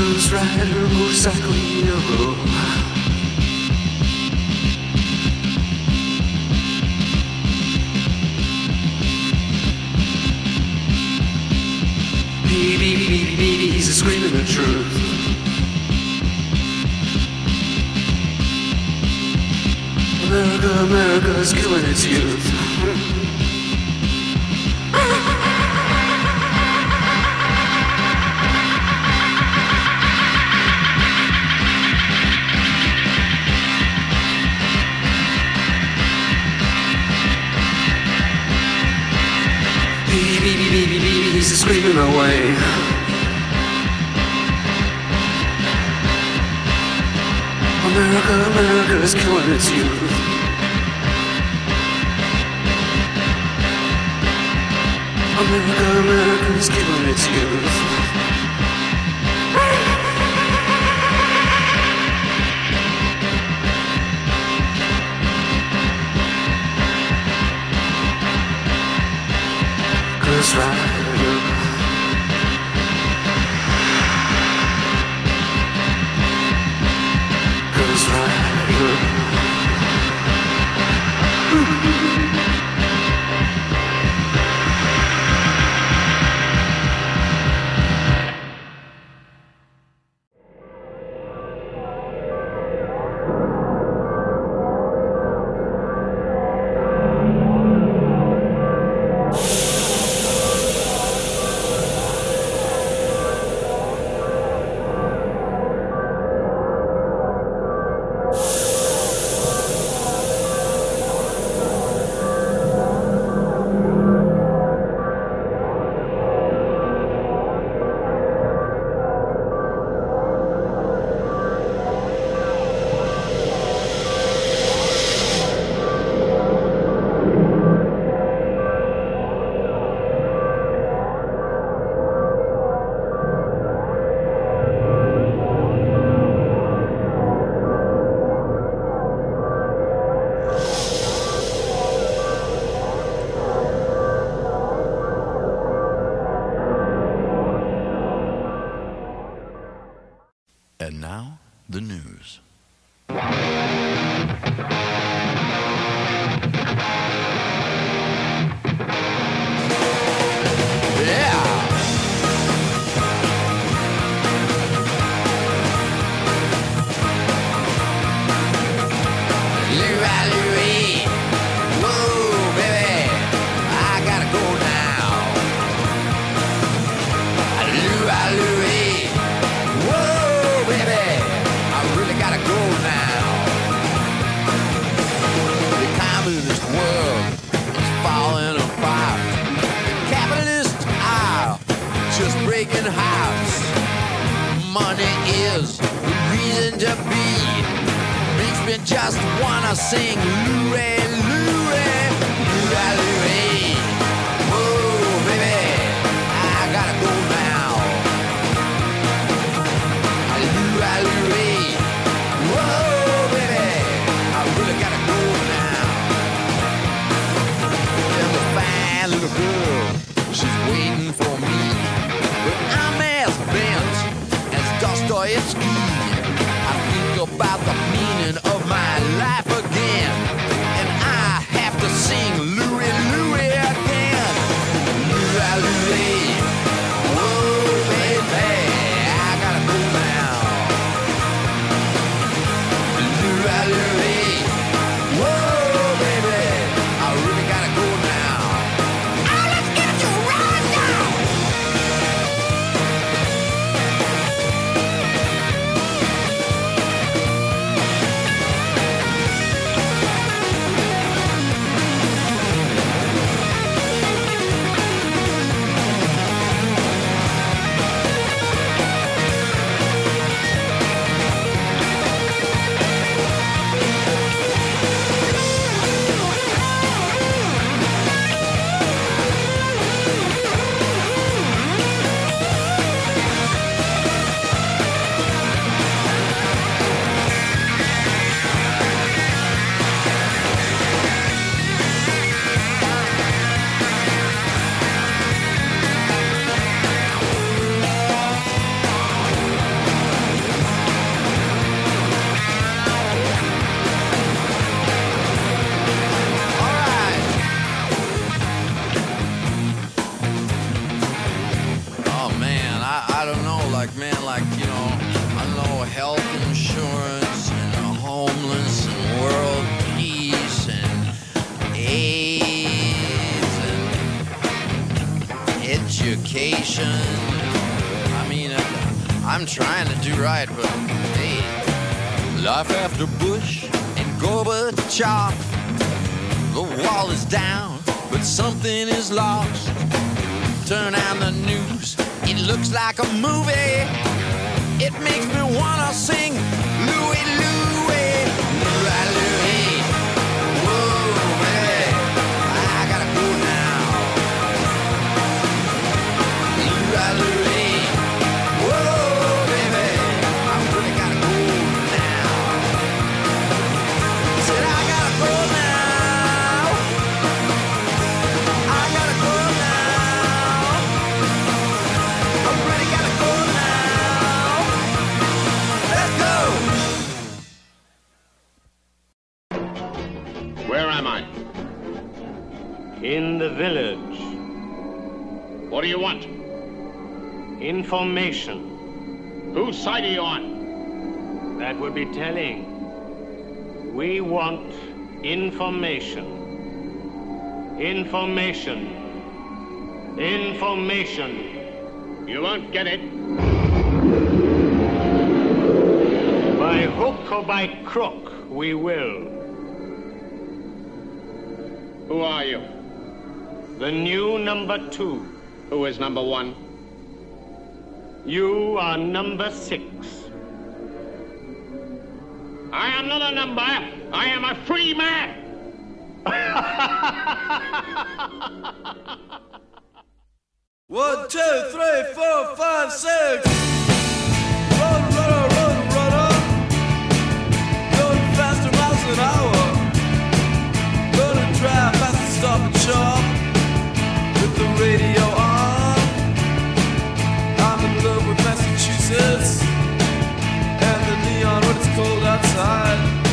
Ghost Rider, motorcycle hero. beep, beep, beep, he's a screaming the truth. America, America's killing its youth. cleaning away. America, America is killing its youth. America, America is killing its youth. That's right. reason. You won't get it. By hook or by crook, we will. Who are you? The new number two. Who is number one? You are number six. I am not a number. I am a free man. One, two, three, four, five, six. Run, runner, run, runner. Going faster miles an hour. Gonna drive past the stop and shop with the radio on. I'm in love with Massachusetts and the neon when it's cold outside.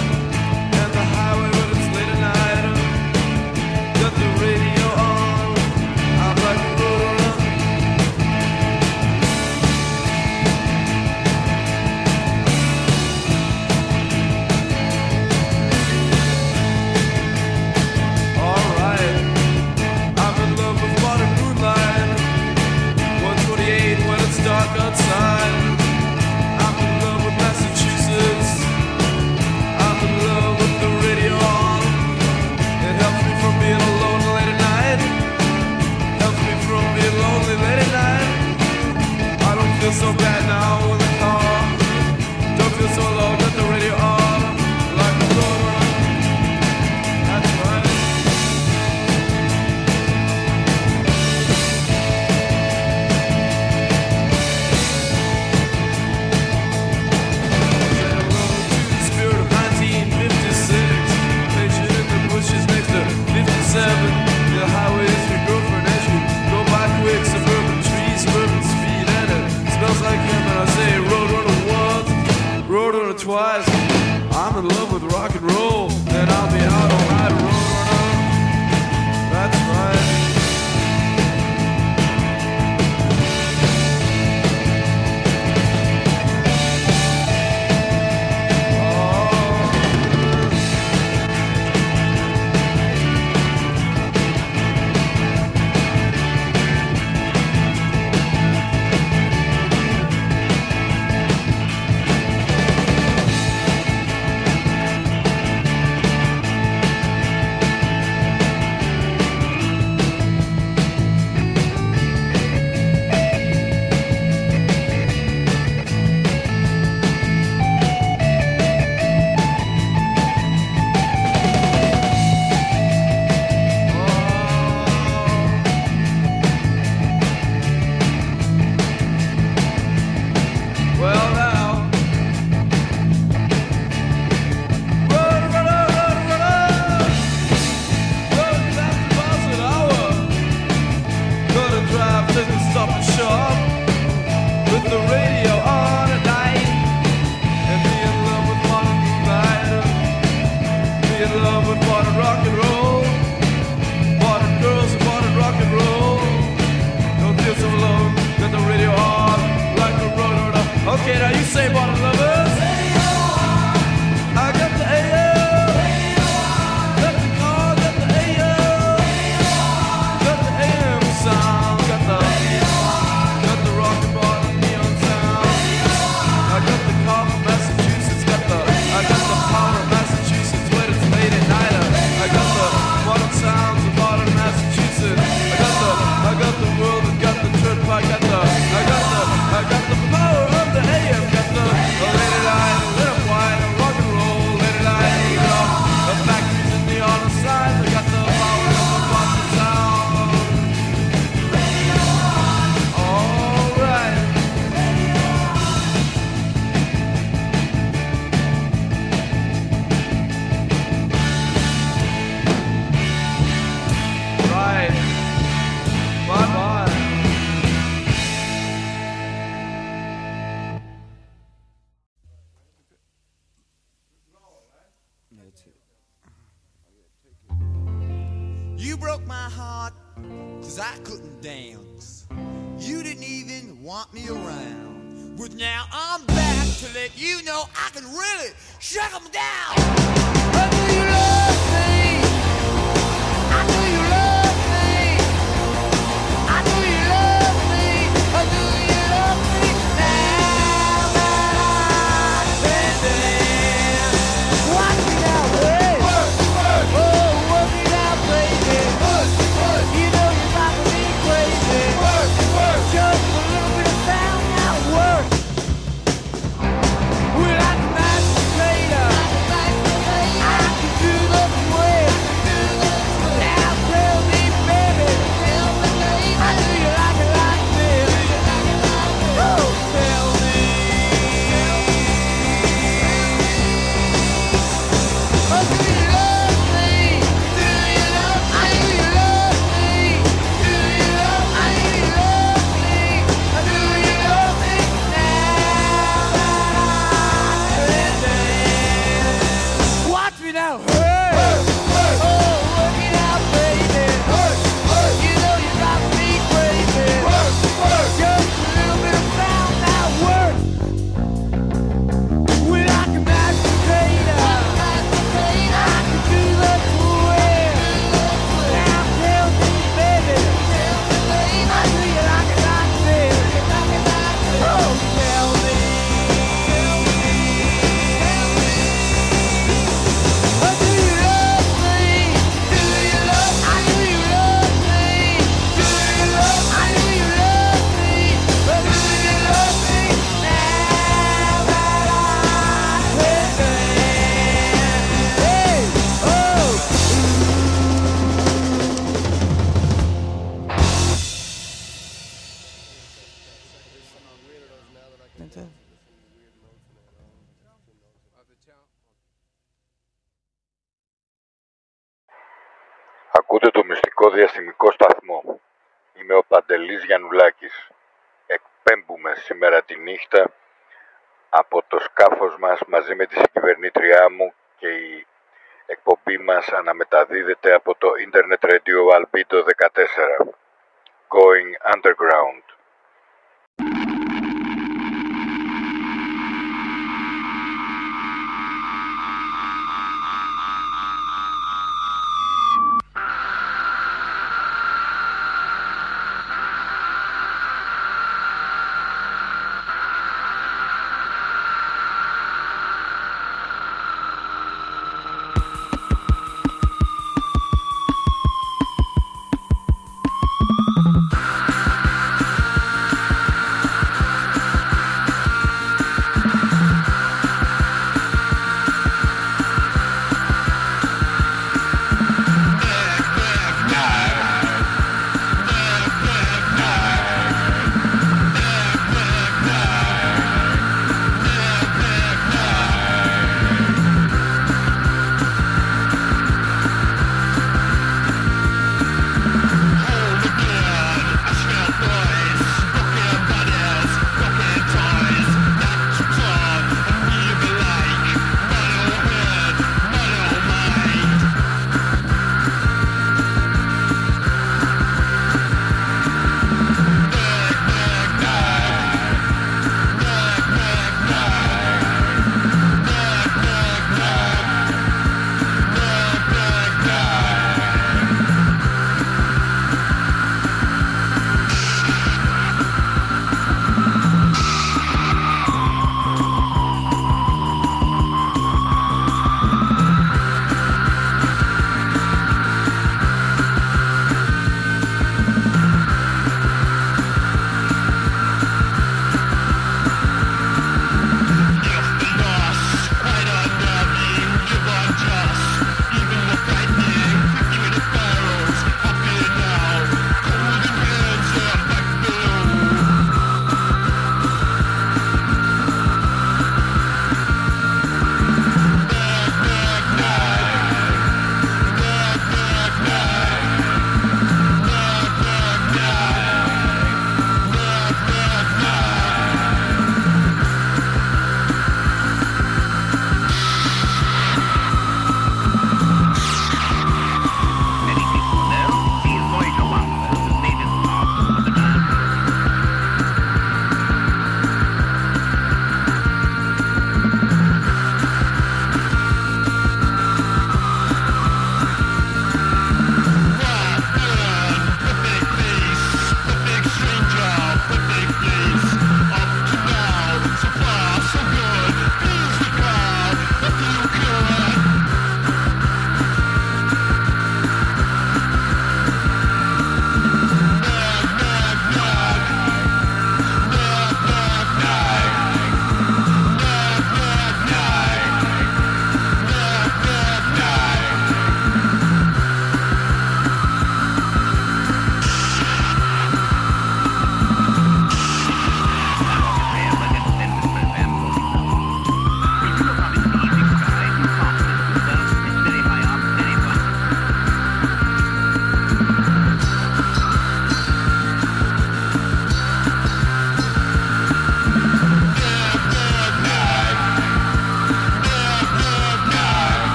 Παντελής Γιαννουλάκης. Εκπέμπουμε σήμερα τη νύχτα από το σκάφος μας μαζί με τη κυβερνήτριά μου και η εκπομπή μας αναμεταδίδεται από το Internet Radio Albedo 14. Going Underground.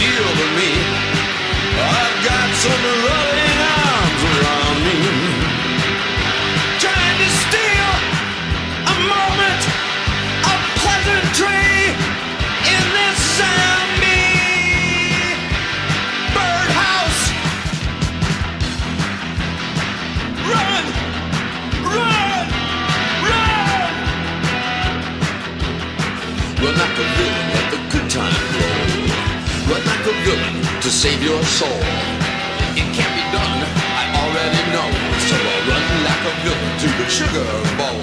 Appeal to me. Soul. It can't be done, I already know. So I'll run like a villain to the sugar bowl.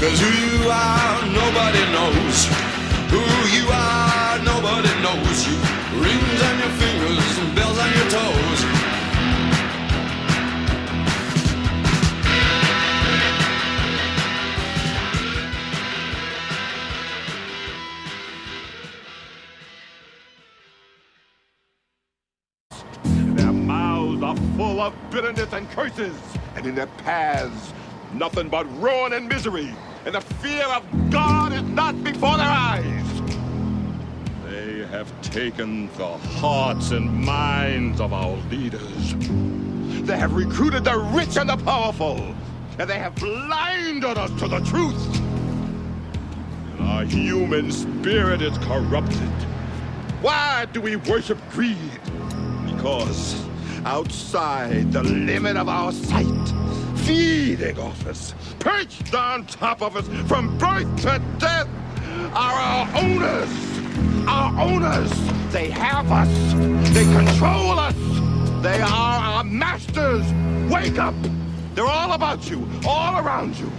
Cause who you are, nobody knows. Who you are, nobody knows you. Rings on your fingers and bells on your toes. Bitterness and curses, and in their paths, nothing but ruin and misery. And the fear of God is not before their eyes. They have taken the hearts and minds of our leaders. They have recruited the rich and the powerful, and they have blinded us to the truth. And our human spirit is corrupted. Why do we worship greed? Because outside the limit of our sight, feeding off us, perched on top of us from birth to death, are our owners. Our owners. They have us. They control us. They are our masters. Wake up. They're all about you, all around you.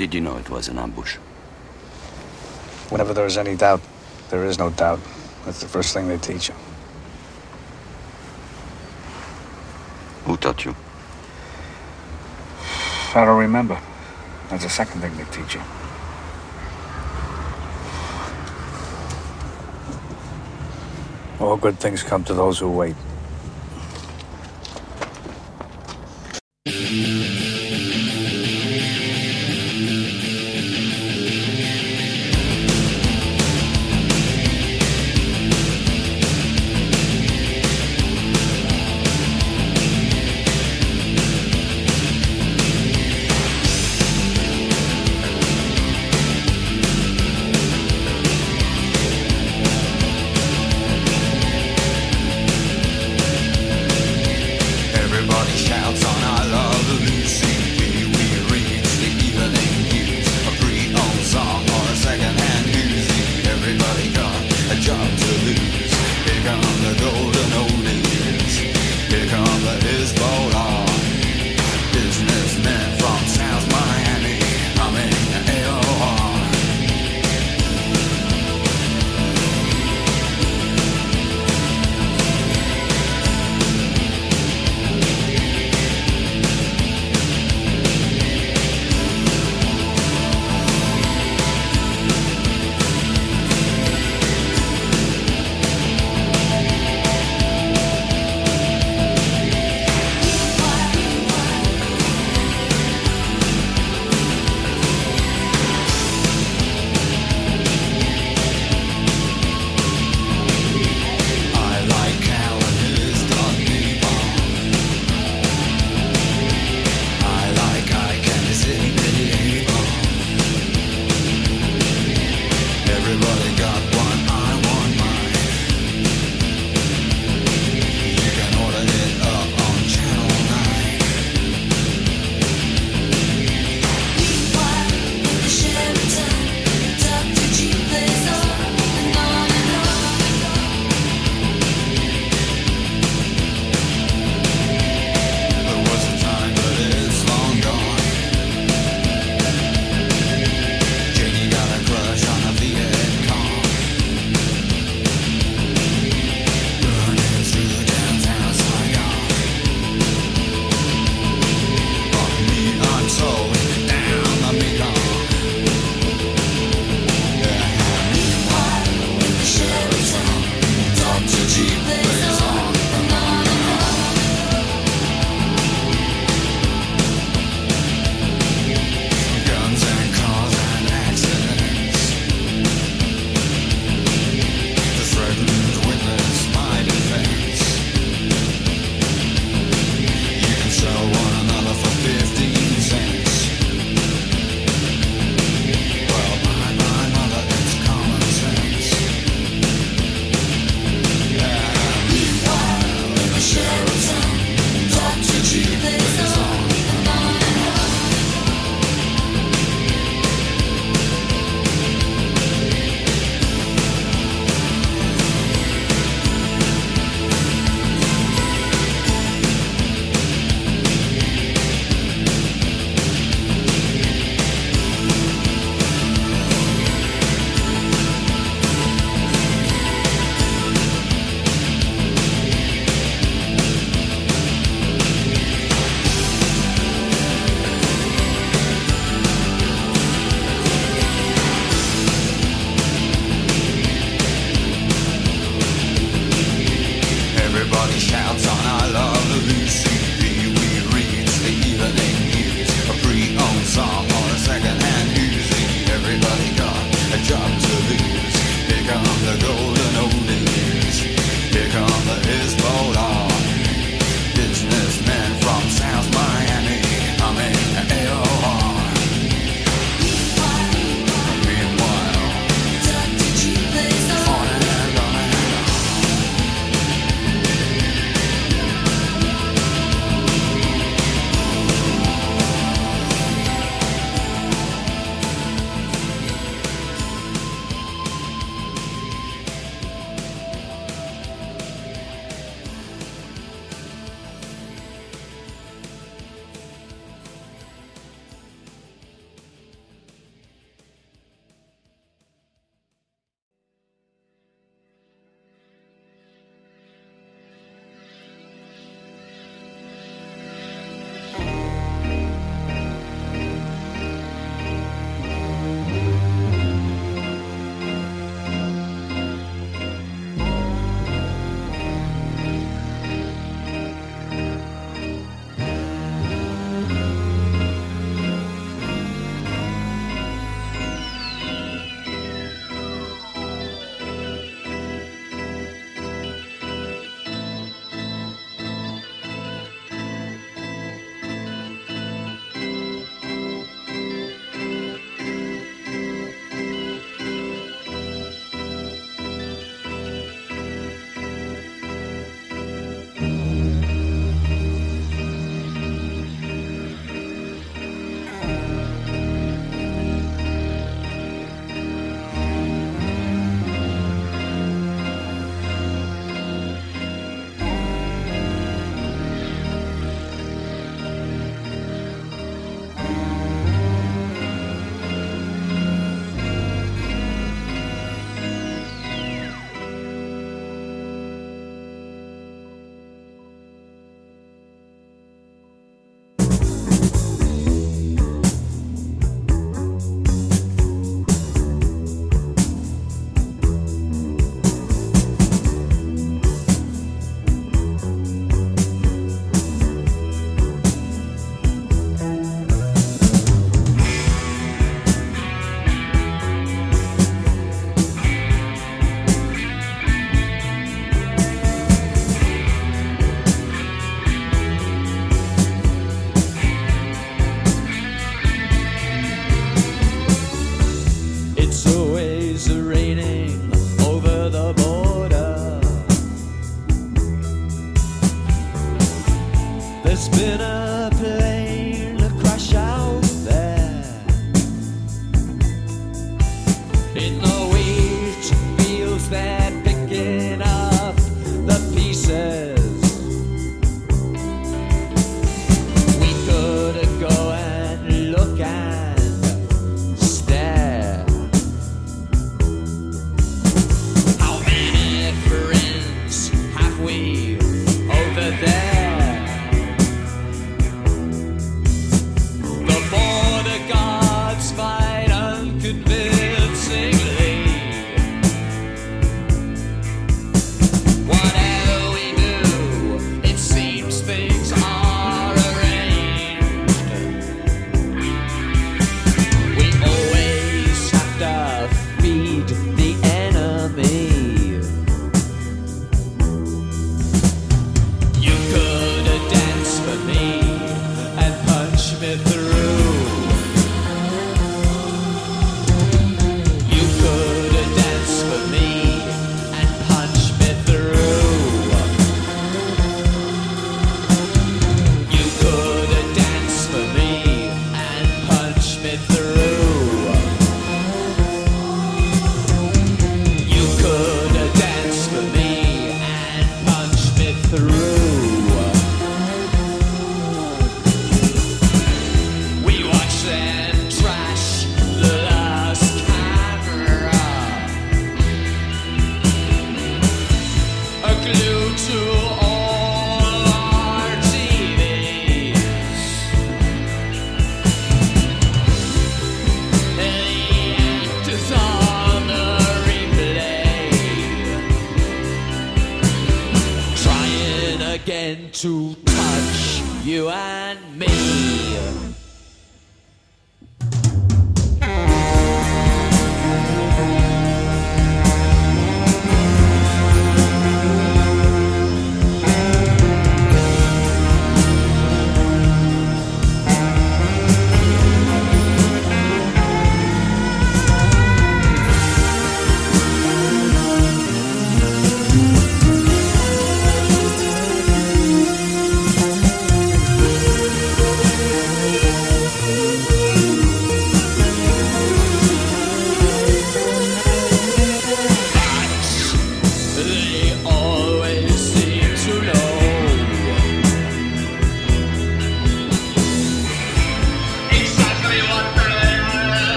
did you know it was an ambush? Whenever there is any doubt, there is no doubt. That's the first thing they teach you. Who taught you? I don't remember. That's the second thing they teach you. All good things come to those who wait.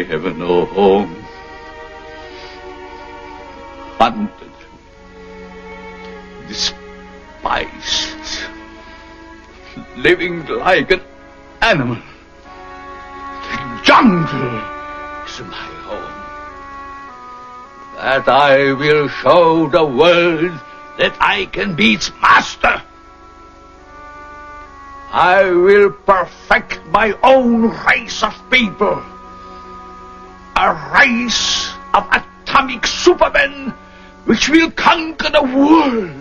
I have no home. Hunted, Despised. Living like an animal. The jungle is my home. That I will show the world that I can be its master. I will perfect my own race of people rise of atomic supermen which will conquer the world.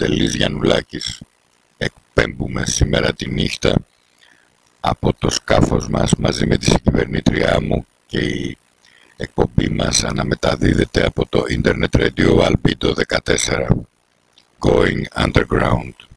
Παντελής Γιαννουλάκης. Εκπέμπουμε σήμερα τη νύχτα από το σκάφος μας μαζί με τη συγκυβερνήτριά μου και η εκπομπή μας αναμεταδίδεται από το Ίντερνετ Radio Albedo 14 Going Underground.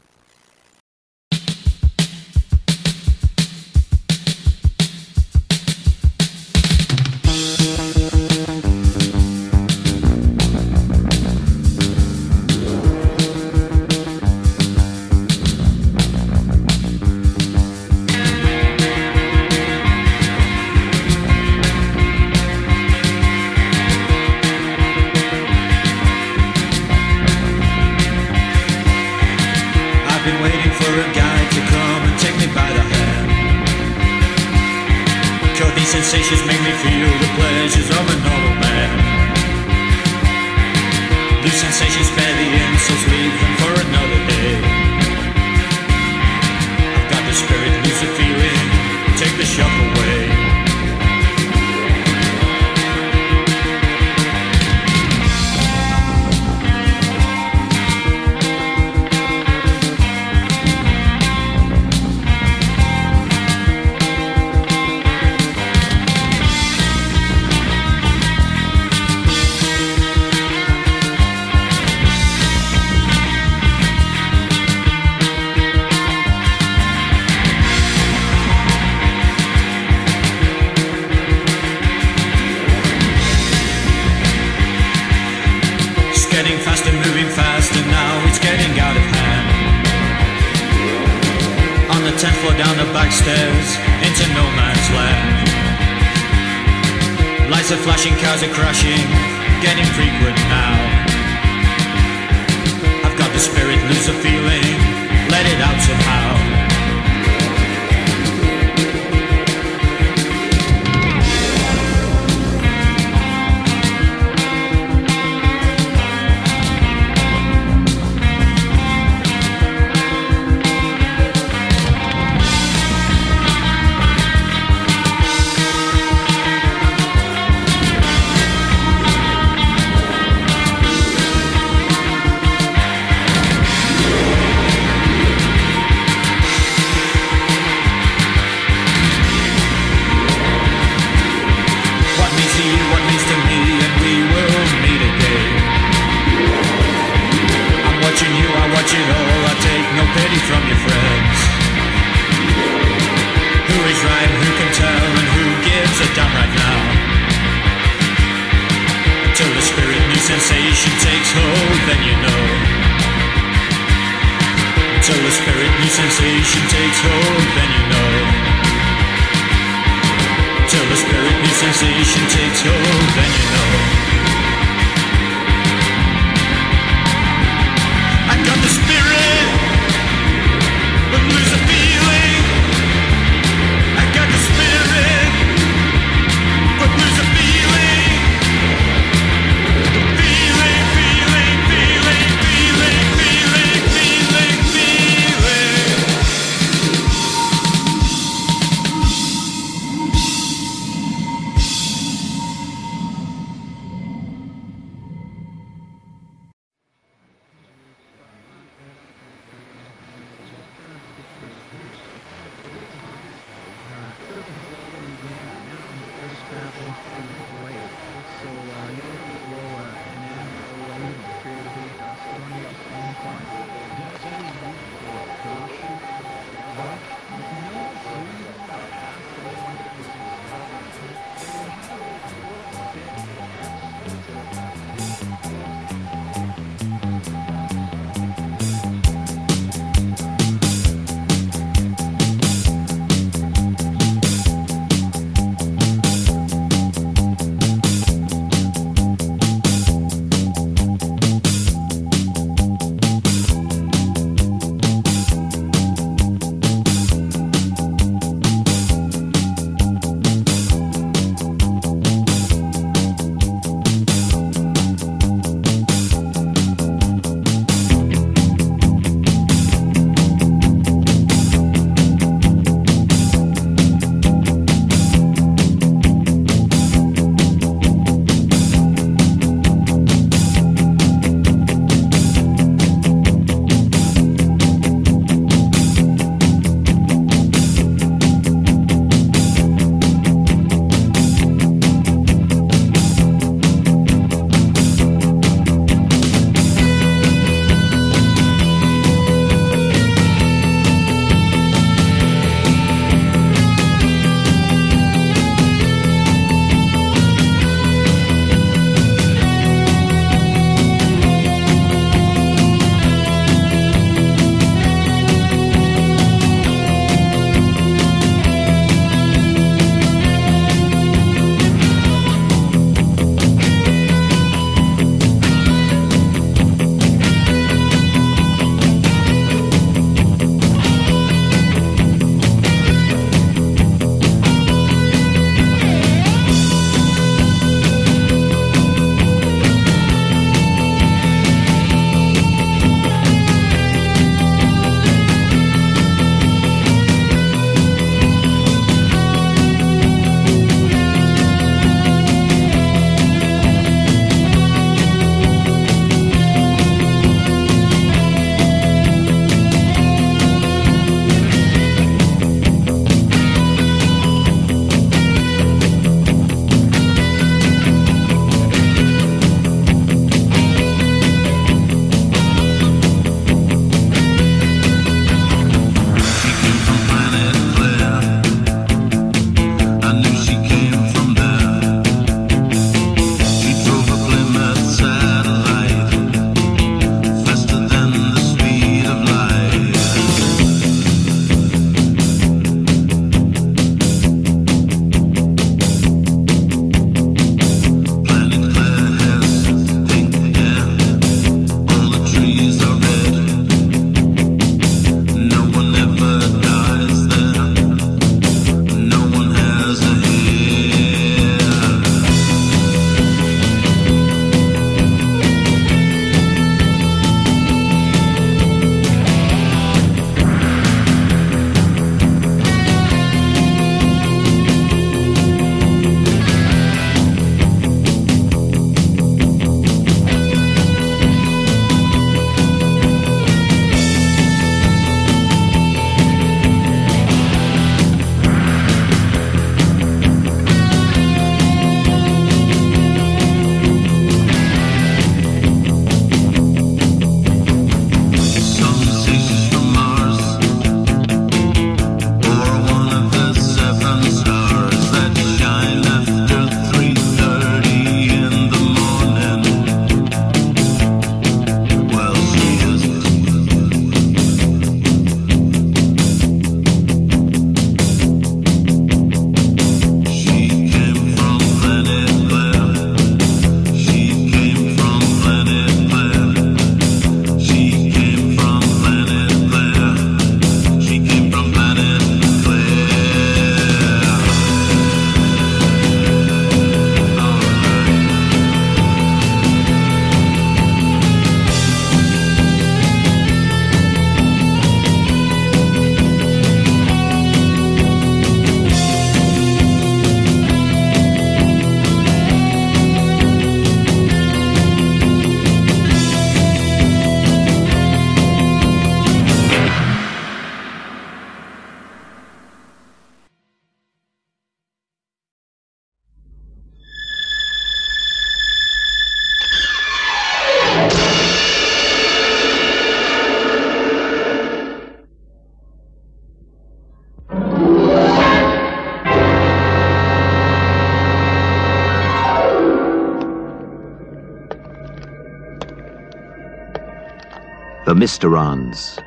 Mysterons,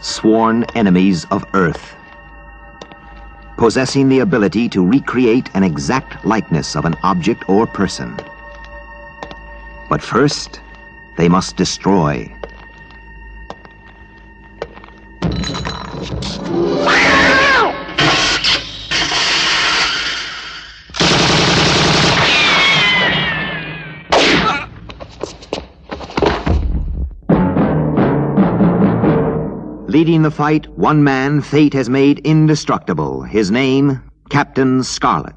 sworn enemies of Earth. Possessing the ability to recreate an exact likeness of an object or person. But first, they must destroy. Leading the fight, one man fate has made indestructible. His name, Captain Scarlet.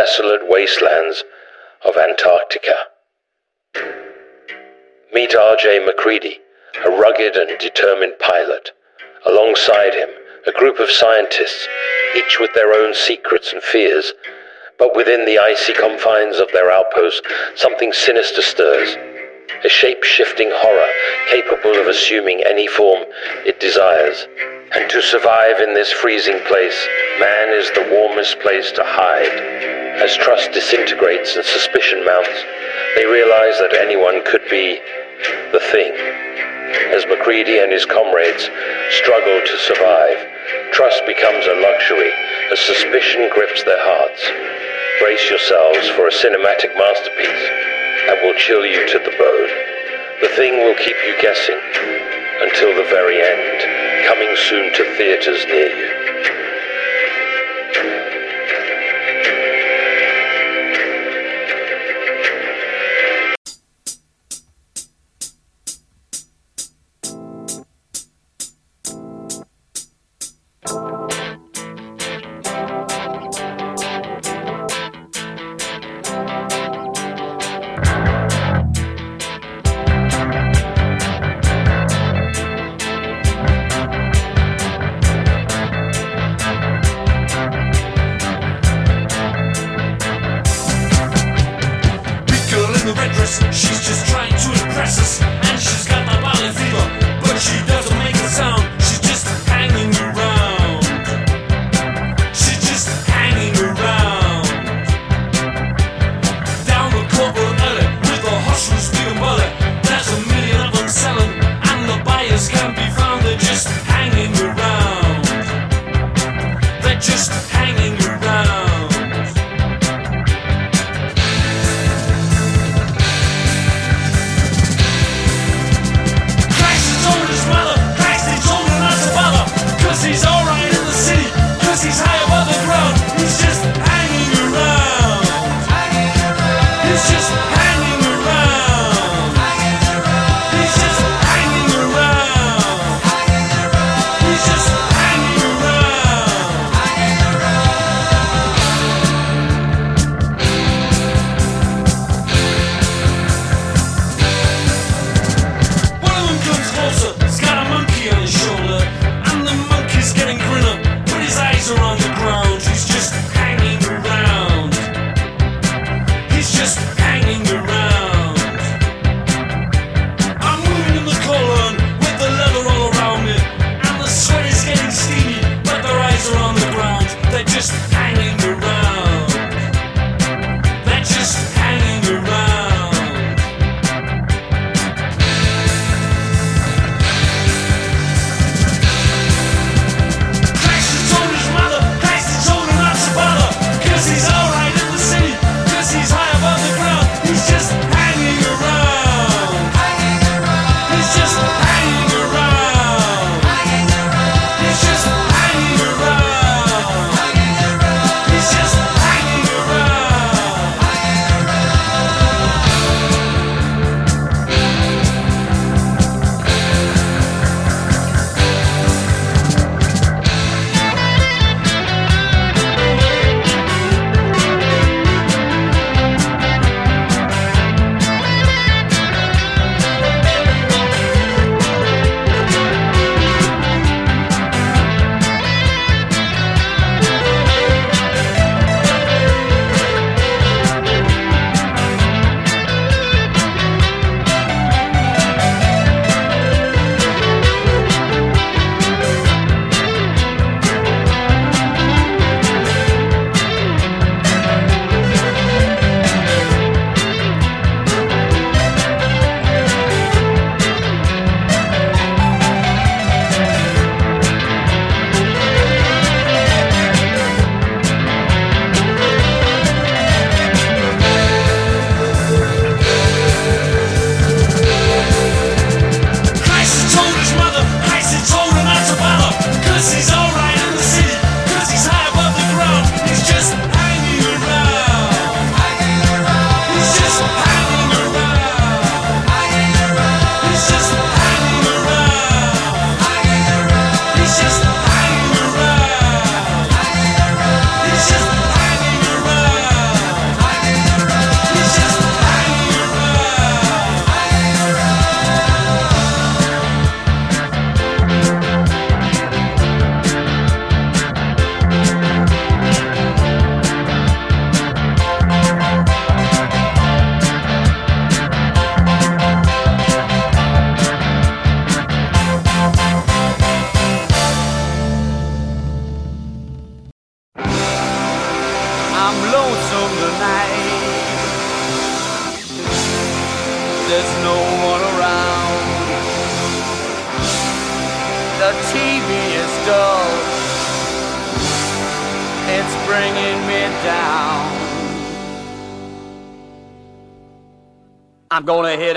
Desolate wastelands of Antarctica. Meet R.J. MacReady, a rugged and determined pilot. Alongside him, a group of scientists, each with their own secrets and fears. But within the icy confines of their outpost, something sinister stirs. A shape shifting horror capable of assuming any form it desires. And to survive in this freezing place, man is the warmest place to hide. As trust disintegrates and suspicion mounts, they realize that anyone could be the thing. As MacReady and his comrades struggle to survive, trust becomes a luxury as suspicion grips their hearts. Brace yourselves for a cinematic masterpiece that will chill you to the bone. The thing will keep you guessing until the very end, coming soon to theaters near you.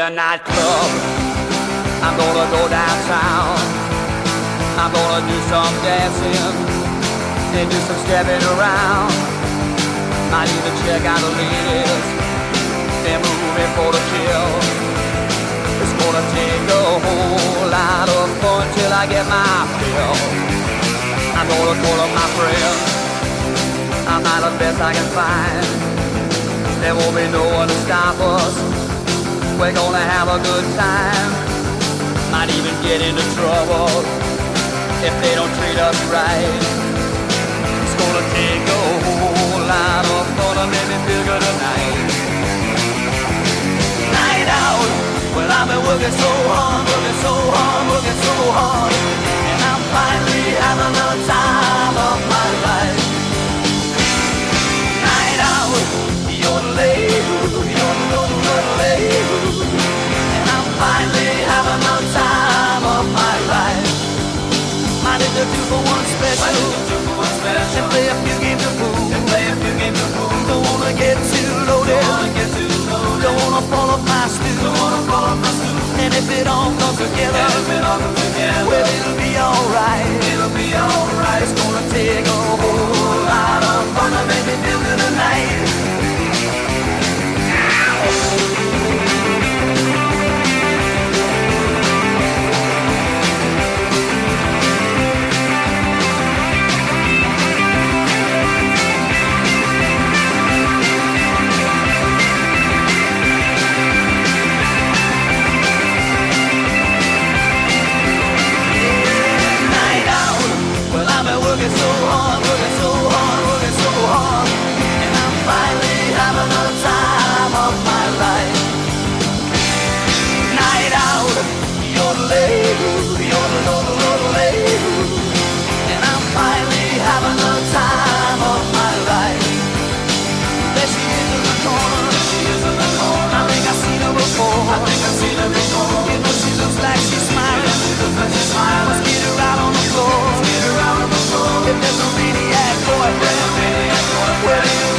A nightclub. I'm gonna go downtown. I'm gonna do some dancing and do some stepping around. Might even check out the ladies and moving for the kill. It's gonna take a whole lot of fun till I get my fill. I'm gonna call up my friends. I'm not the best I can find. There won't be no one to stop us. We're gonna have a good time. Might even get into trouble if they don't treat us right. It's gonna take a whole lot of fun to make me feel good tonight. Night out, well I've been working so hard, working so hard, working so hard, and I'm finally having the time of my life. Finally having the time of my life. Might need to do for one special. And play a few games of pool. And play a few games of pool. Don't wanna get too loaded. Don't wanna get too loaded. Don't wanna fall off my stool. Don't wanna fall off my stool. And if it all comes together, and if it all comes together, well it'll be alright. It'll be alright. It's gonna take a whole lot of fun to make me feel good tonight. Working so hard, maniac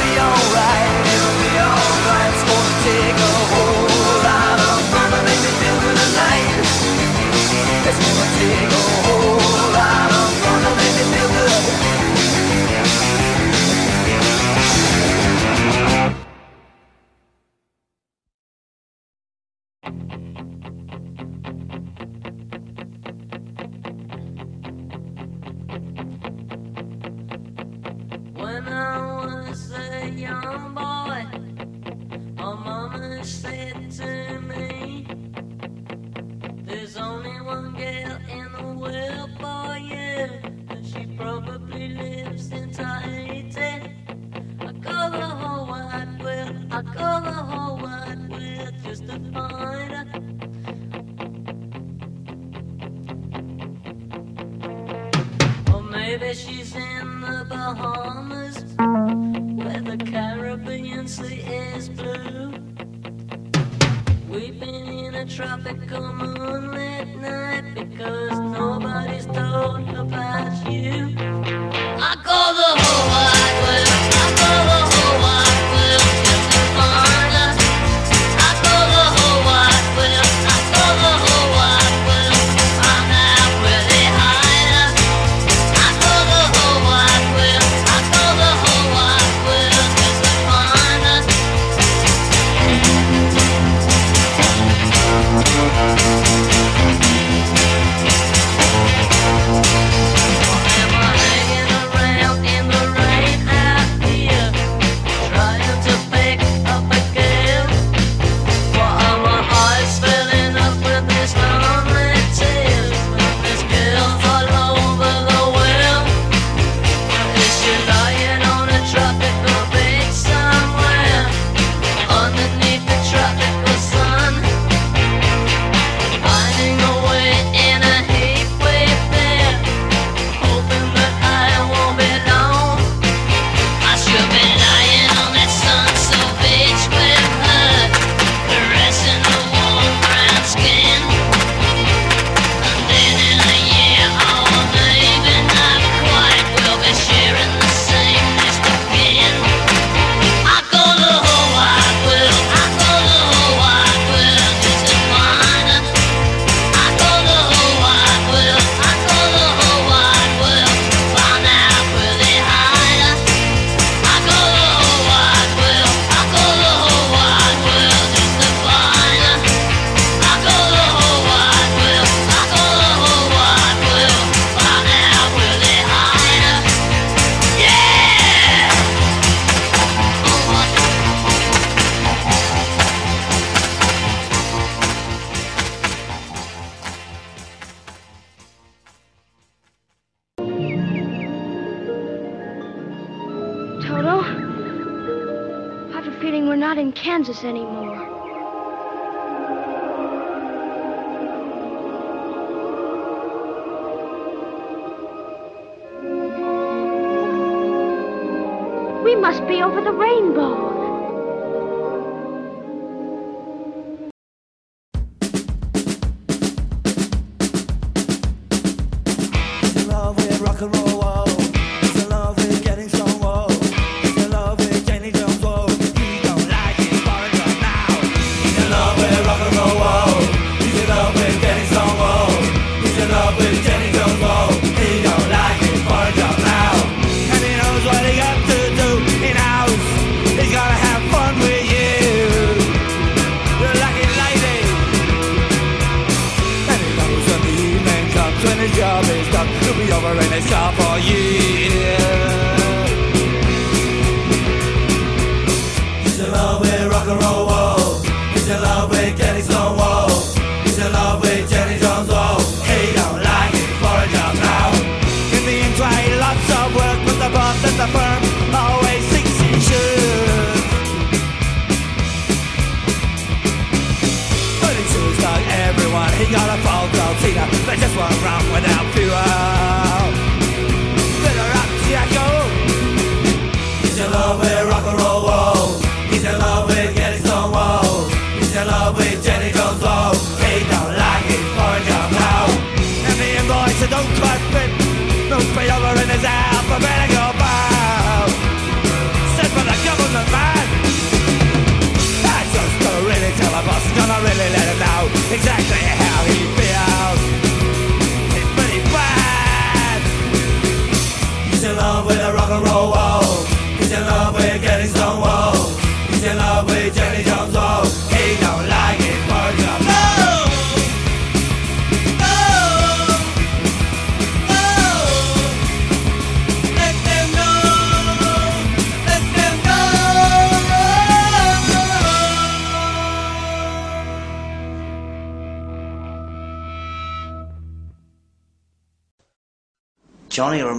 he got a fault dog Tina They just won't run without fuel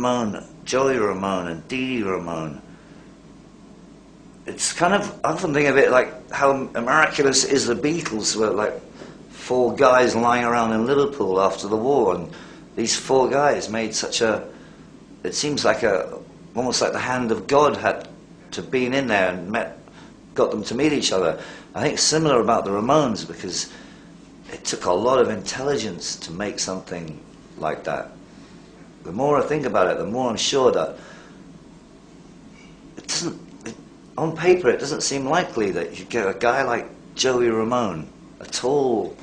Ramone, Joey Ramone, and Dee Dee Ramone. It's kind of, I often think of it like how miraculous is the Beatles were like four guys lying around in Liverpool after the war, and these four guys made such a, it seems like a, almost like the hand of God had to been in there and met, got them to meet each other. I think similar about the Ramones because it took a lot of intelligence to make something like that. The more I think about it, the more I'm sure that it doesn't, it, on paper, it doesn't seem likely that you get a guy like Joey Ramone, a tall,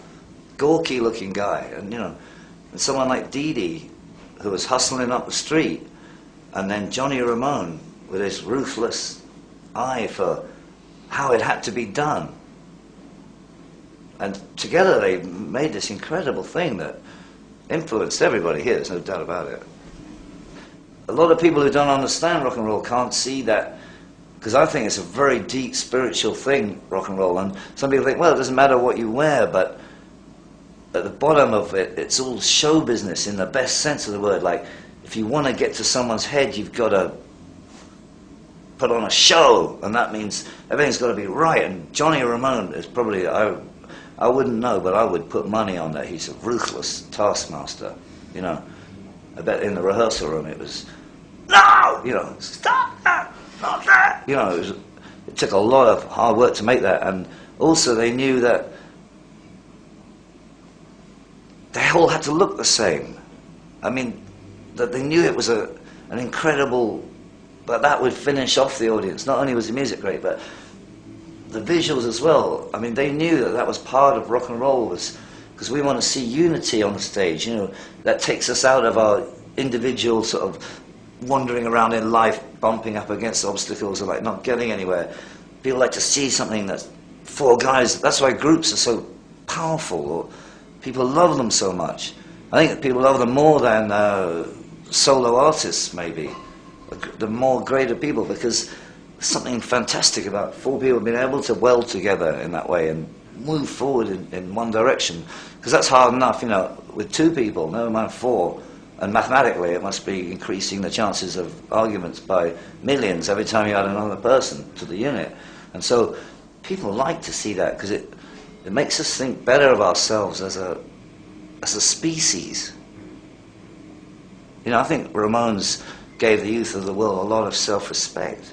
gawky looking guy, and you know, and someone like Dee Dee, who was hustling up the street, and then Johnny Ramone with his ruthless eye for how it had to be done. And together they made this incredible thing that influenced everybody here, there's no doubt about it. A lot of people who don't understand rock and roll can't see that, because I think it's a very deep spiritual thing, rock and roll. And some people think, well, it doesn't matter what you wear, but at the bottom of it, it's all show business in the best sense of the word. Like, if you want to get to someone's head, you've got to put on a show, and that means everything's got to be right. And Johnny Ramone is probably, I, I wouldn't know, but I would put money on that. He's a ruthless taskmaster, you know. I bet in the rehearsal room it was, no, you know, stop that, not that. You know, it, was, it took a lot of hard work to make that, and also they knew that they all had to look the same. I mean, that they knew it was a, an incredible, but that would finish off the audience. Not only was the music great, but the visuals as well. I mean, they knew that that was part of rock and roll, was because we want to see unity on the stage. You know, that takes us out of our individual sort of wandering around in life, bumping up against obstacles and like not getting anywhere. People like to see something that's four guys. That's why groups are so powerful. Or people love them so much. I think people love them more than uh, solo artists, maybe. The more greater people, because something fantastic about four people being able to weld together in that way and move forward in, in one direction. Because that's hard enough, you know, with two people, never mind four. And mathematically, it must be increasing the chances of arguments by millions every time you add another person to the unit. And so people like to see that because it, it makes us think better of ourselves as a, as a species. You know, I think Ramones gave the youth of the world a lot of self respect.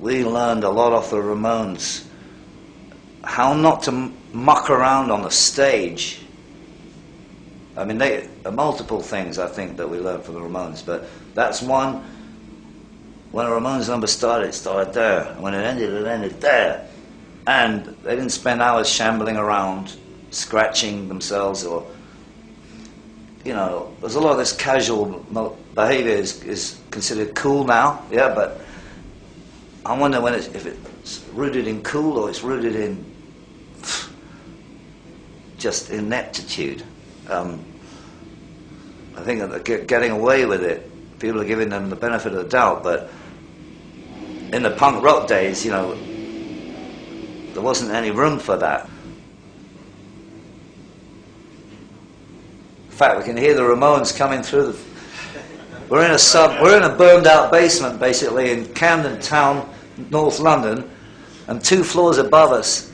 We learned a lot off the Ramones how not to muck around on the stage. I mean, they, uh, multiple things I think that we learned from the Ramones, but that's one. When a Ramones number started, it started there. When it ended, it ended there. And they didn't spend hours shambling around, scratching themselves, or, you know, there's a lot of this casual behavior is, is considered cool now, yeah, but I wonder when it's, if it's rooted in cool or it's rooted in just ineptitude. Um, I think that getting away with it. People are giving them the benefit of the doubt, but in the punk rock days, you know, there wasn't any room for that. In fact, we can hear the Ramones coming through the. We're in a sub. We're in a burned-out basement, basically, in Camden Town, North London, and two floors above us,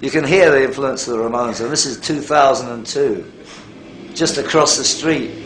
you can hear the influence of the Ramones. And this is 2002, just across the street.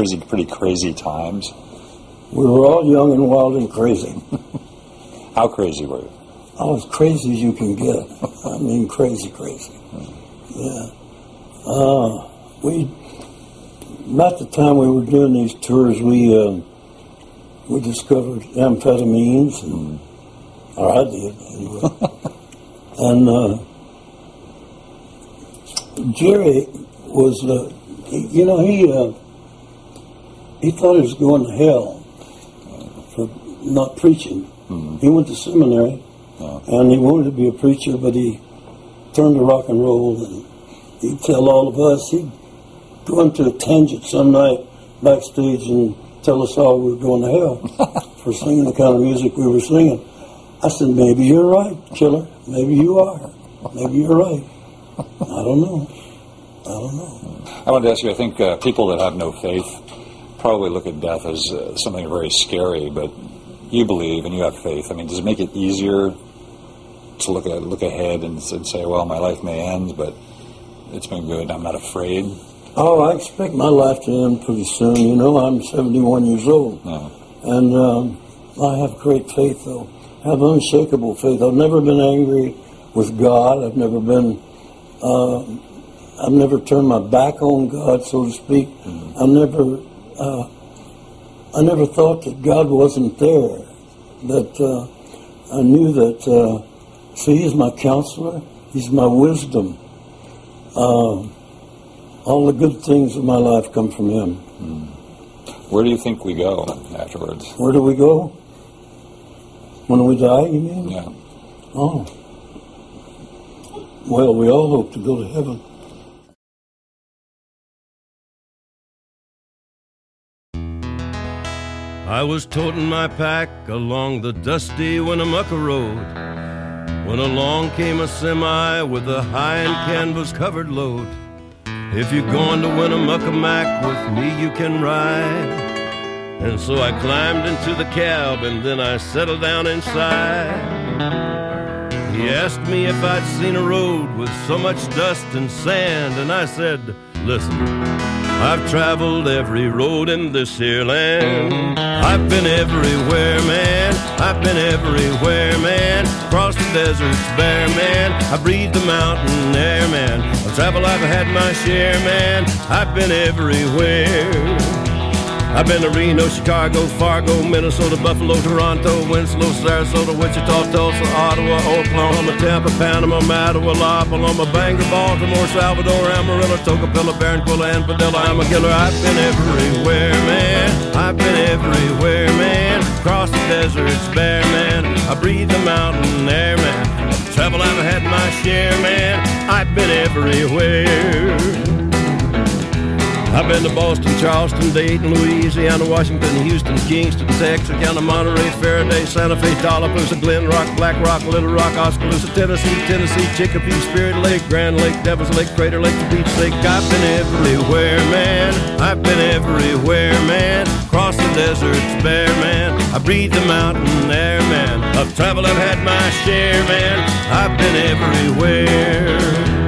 Was, it was a pretty, crazy times. We were all young and wild and crazy. How crazy were you? I was crazy as you can get. I mean, crazy, crazy. Yeah. Uh, we, about the time we were doing these tours, we uh, we discovered amphetamines, and, or I did anyway. and uh, Jerry was, uh, he, you know, he uh, he thought he was going to hell for not preaching. He went to seminary, and he wanted to be a preacher, but he turned to rock and roll, and he'd tell all of us, he'd go into a tangent some night backstage and tell us all we were going to hell for singing the kind of music we were singing. I said, maybe you're right, killer. Maybe you are. Maybe you're right. I don't know. I don't know. I wanted to ask you, I think uh, people that have no faith probably look at death as uh, something very scary, but you believe and you have faith. I mean, does it make it easier to look at look ahead and, and say, well, my life may end, but it's been good. I'm not afraid. Oh, I expect my life to end pretty soon. You know, I'm 71 years old. And um, I have great faith, though. I have unshakable faith. I've never been angry with God. I've never been, uh, I've never turned my back on God, so to speak. I've never, uh, I never thought that God wasn't there. That uh, I knew that, uh, see, He's my counselor. He's my wisdom. Um, all the good things of my life come from Him. Where do you think we go afterwards? Where do we go? When we die, you mean? Yeah. Oh. Well, we all hope to go to heaven. I was toting my pack along the dusty Winnemucca Road when along came a semi with a high and canvas covered load. If you're going to Winnemucca Mac with me, you can ride. And so I climbed into the cab and then I settled down inside. He asked me if I'd seen a road with so much dust and sand, and I said, Listen, I've traveled every road in this here land. I've been everywhere, man. I've been everywhere, man. Across the deserts bare, man. I breathe the mountain air, man. Of travel I've had my share, man. I've been everywhere. I've been to Reno, Chicago, Fargo, Minnesota, Buffalo, Toronto, Winslow, Sarasota, Wichita, Tulsa, Ottawa, Oklahoma, Tampa, Panama, Mattawa, La Paloma, Bangor, Baltimore, Salvador, Amarillo, Tocopilla, Barranquilla, and Padilla. I'm a killer. I've been everywhere, man. I've been everywhere, man. Across the deserts bare, man. I breathe the mountain air, man. Travel I've had my share, man. I've been everywhere. I've been to Boston, Charleston, Dayton, Louisiana, Washington, Houston, Kingston, Texarkana, Monterey, Faraday, Santa Fe, Tallapoosa, Glen Rock, Black Rock, Little Rock, Oskaloosa, Tennessee, Hennessey, Chicopee, Spirit Lake, Grand Lake, Devil's Lake, Crater Lake, Beach Lake. I've been everywhere, man. I've been everywhere, man. Across the deserts bare, man. I breathe the mountain air, man. Of travel I've had my share, man. I've been everywhere.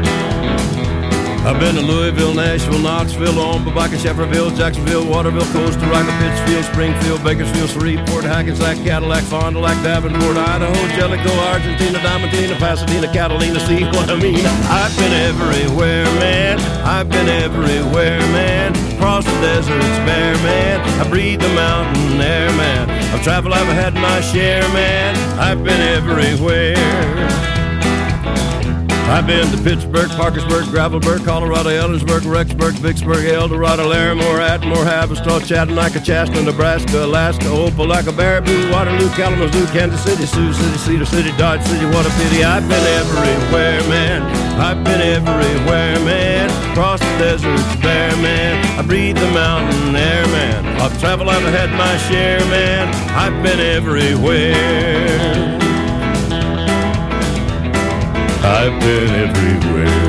I've been to Louisville, Nashville, Knoxville, Omaha, Schefferville, Jacksonville, Waterville, Costa Rica, Pittsfield, Springfield, Bakersfield, Shreveport, Hackensack, Cadillac, Fond du Lac, Davenport, Idaho, Jellico, Argentina, Diamantina, Pasadena, Catalina, see what I mean? I've been everywhere, man. I've been everywhere, man. Across the deserts bare, man. I breathe the mountain air, man. I've traveled, I've had my share, man. I've been everywhere. I've been to Pittsburgh, Parkersburg, Gravelbourg, Colorado, Ellensburg, Rexburg, Vicksburg, El Dorado, Larimore, Atmore, Haverstraw, Chattanooga, Chastity, Nebraska, Alaska, Opelika, Baraboo, Waterloo, Kalamazoo, Kansas City, Sioux City, Cedar City, Dodge City, what a pity. I've been everywhere, man. I've been everywhere, man. Across the deserts bare, man. I breathe the mountain air, man. I've traveled, I've had my share, man. I've been everywhere. I've been everywhere.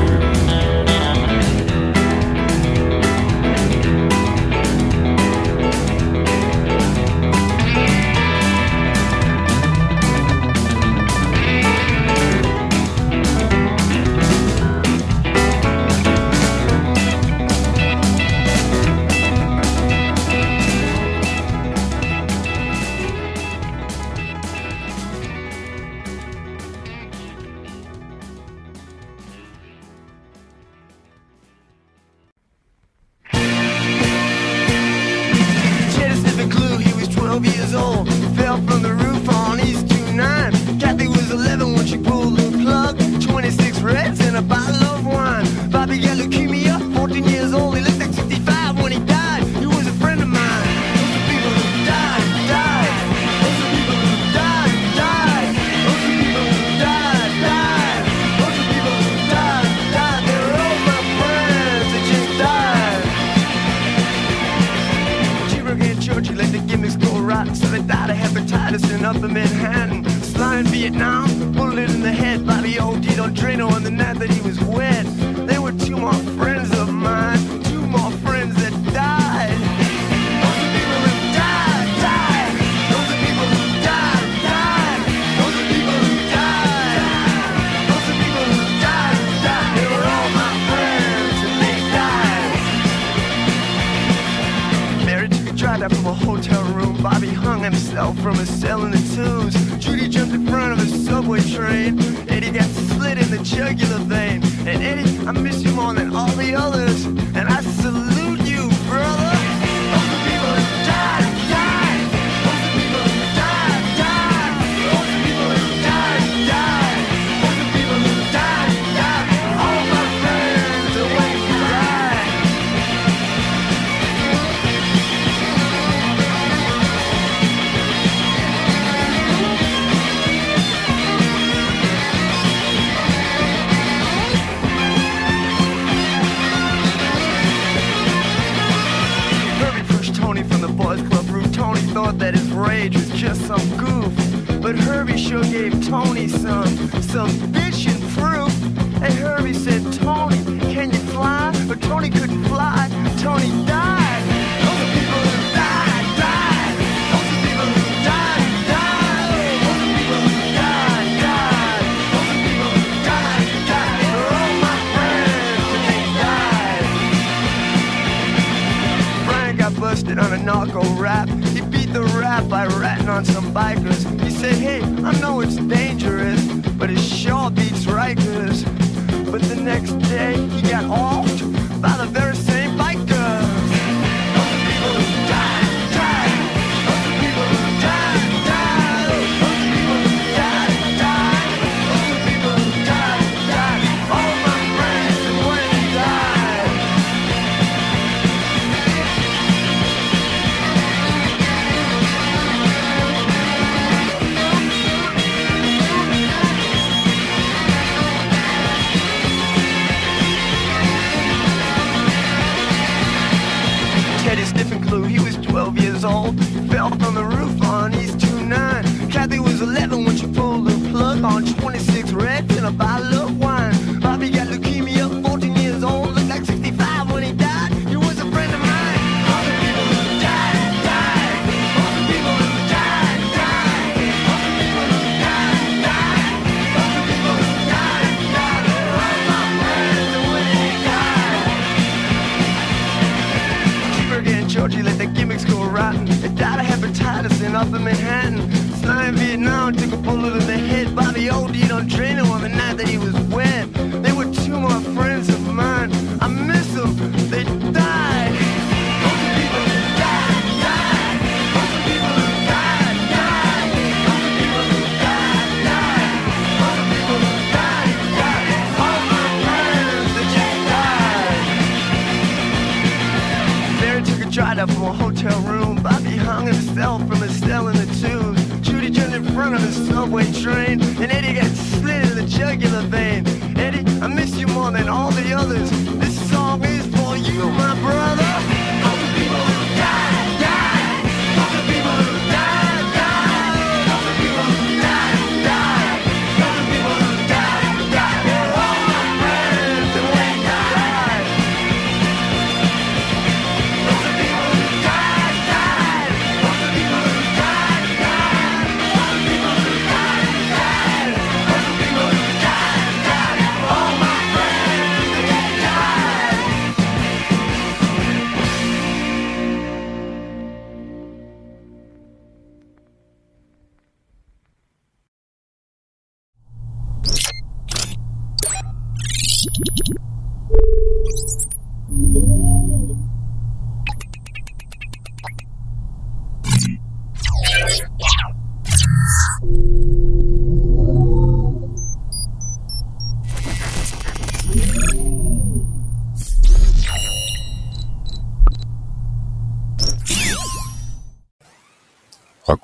from a hotel room. Bobby hung himself from a cell in the tube. Judy jumped in front of a subway train, and Eddie got slit in the jugular vein. Eddie, I miss you more than all the others. This song is for you, my brother.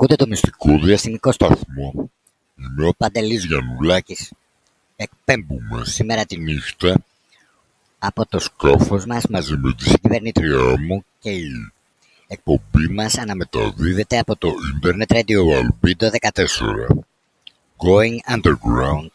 Ακούτε το μυστικό διαστημικό σταθμό. Είμαι ο Παντελής Γιαννουλάκης. Εκπέμπουμε σήμερα τη νύχτα από το σκόφος μας μαζί με τη συγκυβερνήτριά μου και η εκπομπή μας αναμεταδίδεται από το Internet Radio Albedo 14. Going Underground.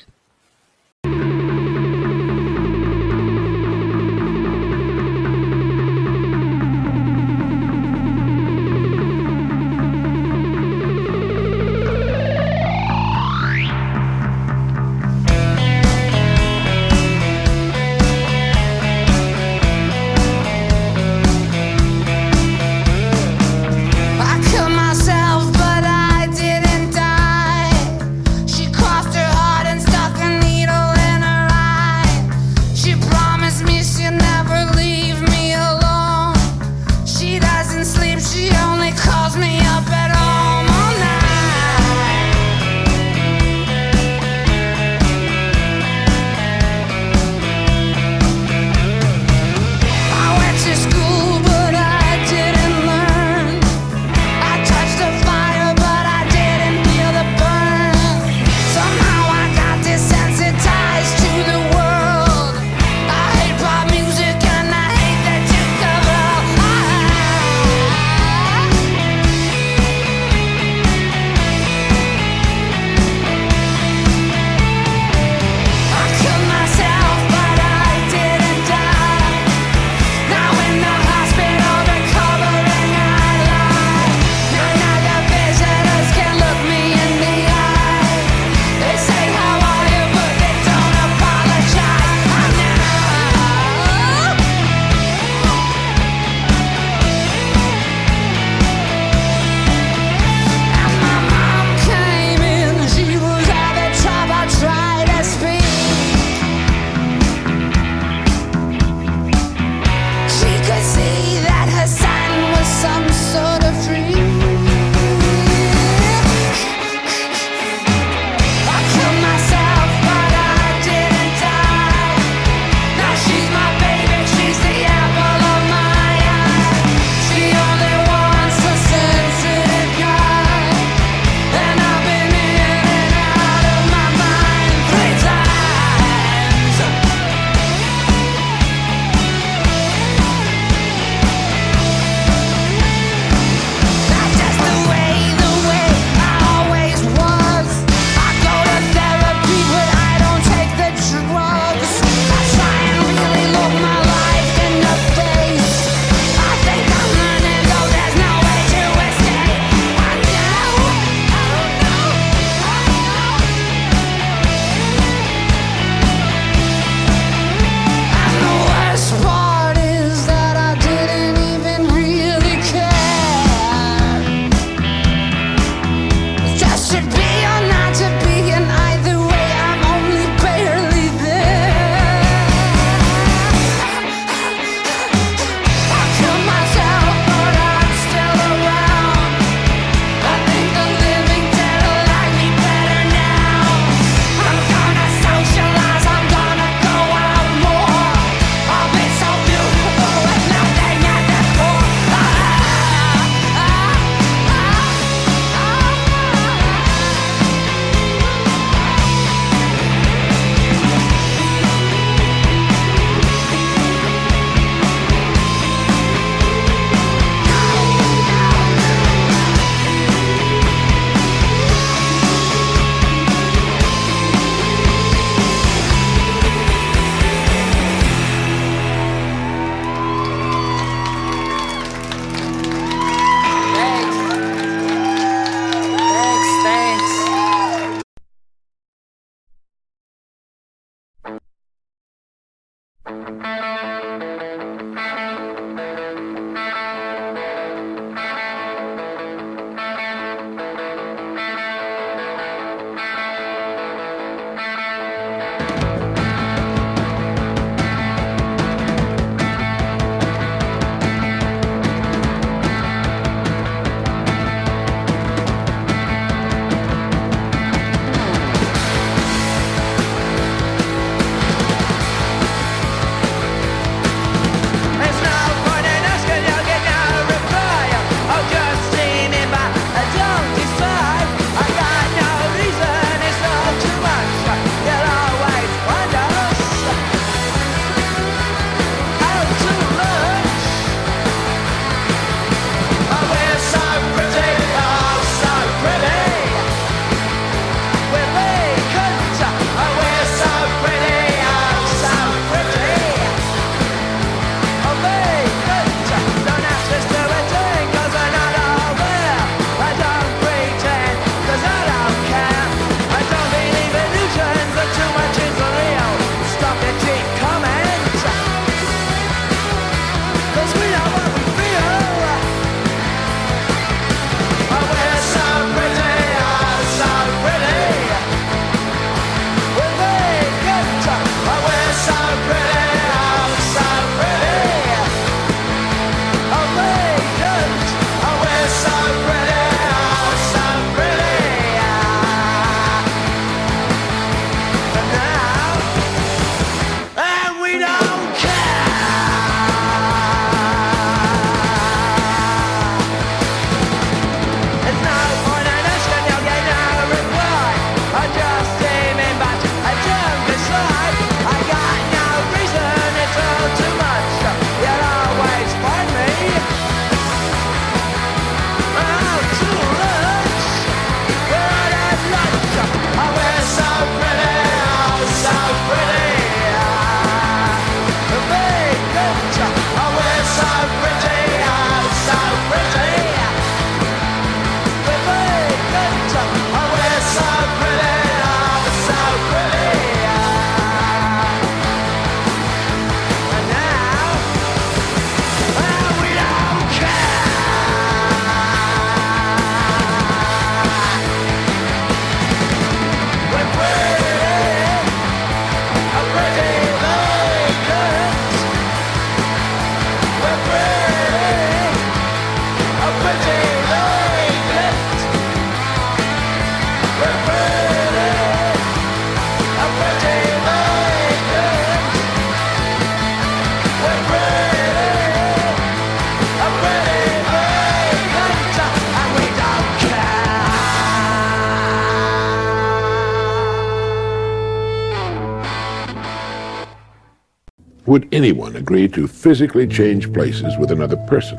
anyone agree to physically change places with another person,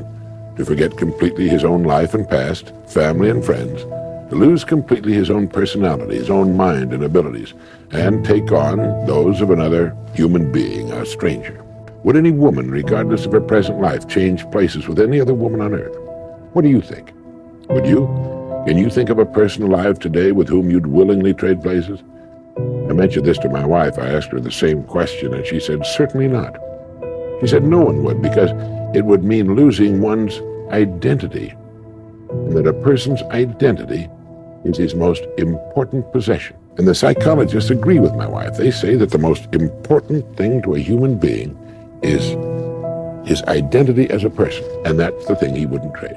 to forget completely his own life and past, family and friends, to lose completely his own personality, his own mind and abilities, and take on those of another human being, a stranger. Would any woman, regardless of her present life, change places with any other woman on earth? What do you think? Would you? Can you think of a person alive today with whom you'd willingly trade places? I mentioned this to my wife. I asked her the same question, and she said, certainly not. He said no one would because it would mean losing one's identity, and that a person's identity is his most important possession. And the psychologists agree with my wife. They say that the most important thing to a human being is his identity as a person, and that's the thing he wouldn't trade.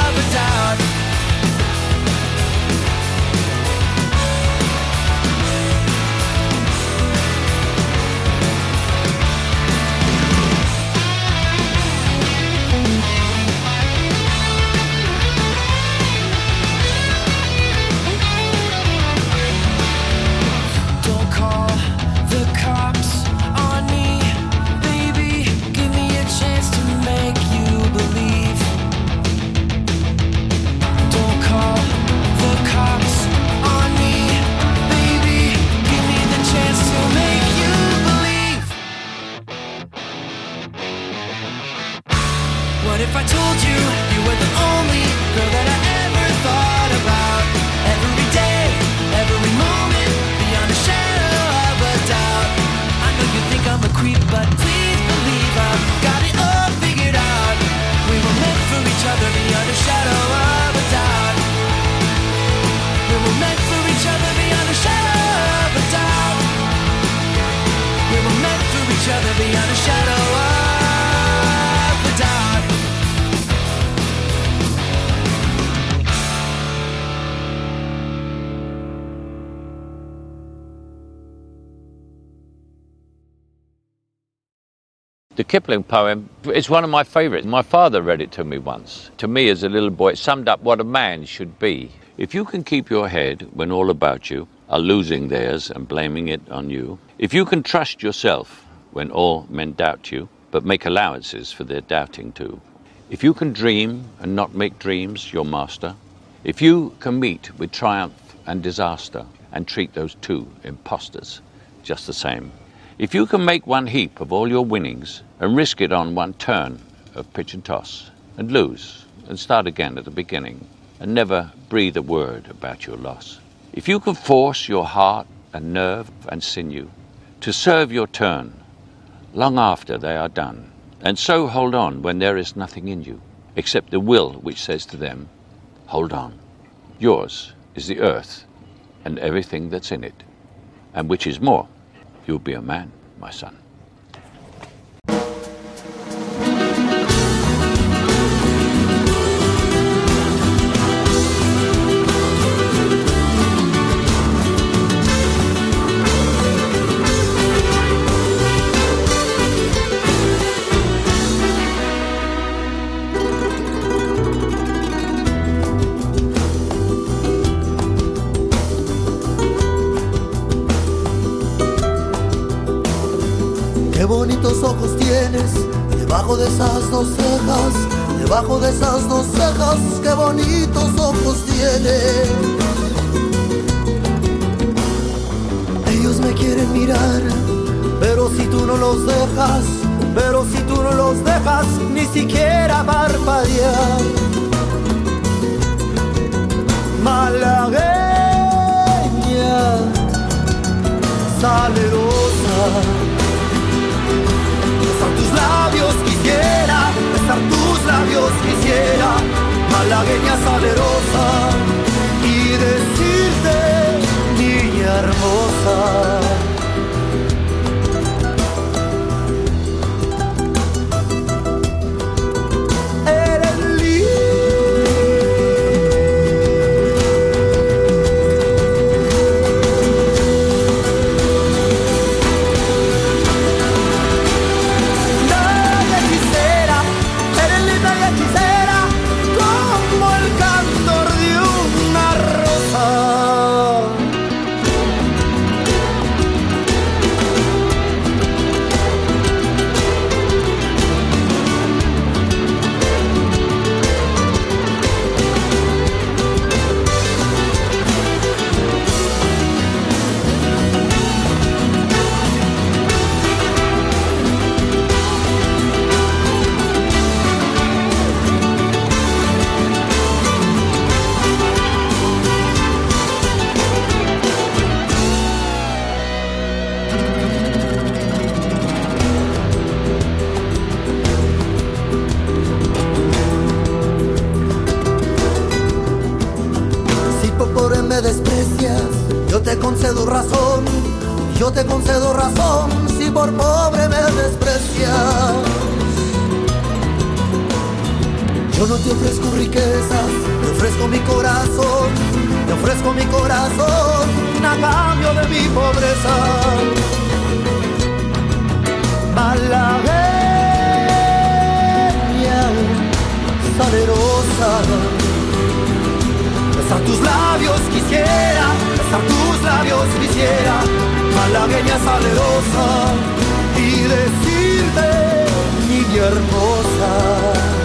Kipling poem is one of my favorites. My father read it to me once. To me, as a little boy, it summed up what a man should be. If you can keep your head when all about you are losing theirs and blaming it on you, if you can trust yourself when all men doubt you, but make allowances for their doubting too, if you can dream and not make dreams your master, if you can meet with triumph and disaster and treat those two impostors just the same, if you can make one heap of all your winnings and risk it on one turn of pitch and toss and lose and start again at the beginning and never breathe a word about your loss, if you can force your heart and nerve and sinew to serve your turn long after they are done, and so hold on when there is nothing in you except the will which says to them, Hold on. Yours is the earth and everything that's in it, and which is more, you'll be a man, my son. Debajo de esas dos cejas, qué bonitos ojos tienes. Ellos me quieren mirar, pero si tú no los dejas, pero si tú no los dejas, ni siquiera parpadear. Malagueña, salerosa. Tus labios quisiera, malagueña salerosa, y decirte, niña hermosa. concedo razón, yo te concedo razón si por pobre me desprecias. Yo no te ofrezco riquezas, te ofrezco mi corazón, te ofrezco mi corazón a cambio de mi pobreza. Malagueña, salerosa, besar tus labios quisiera besar tus labios quisiera, malagueña salerosa, y decirte, mi hermosa.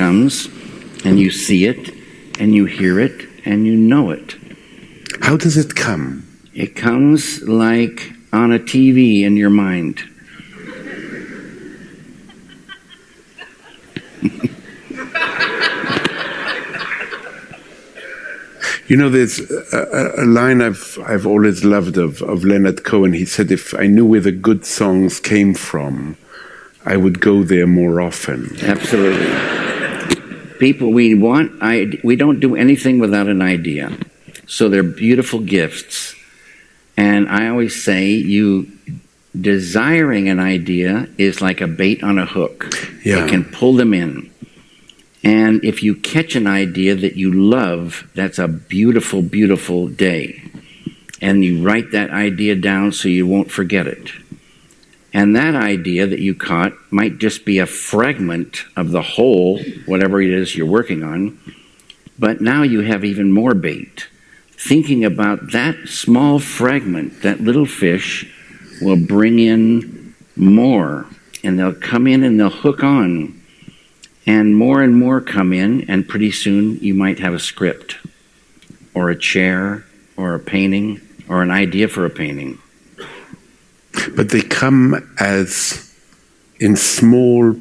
comes and you see it and you hear it and you know it. How does it come? It comes like on a TV in your mind. you know, there's a, a, line I've I've always loved of, of Leonard Cohen. He said, "If I knew where the good songs came from, I would go there more often." Absolutely. People, we want, I, we don't do anything without an idea. So they're beautiful gifts. And I always say, you desiring an idea is like a bait on a hook. Yeah. It can pull them in. And if you catch an idea that you love, that's a beautiful, beautiful day. And you write that idea down so you won't forget it. And that idea that you caught might just be a fragment of the whole, whatever it is you're working on. But now you have even more bait. Thinking about that small fragment, that little fish, will bring in more. And they'll come in and they'll hook on. And more and more come in, and pretty soon you might have a script, or a chair, or a painting, or an idea for a painting. But they come as in small.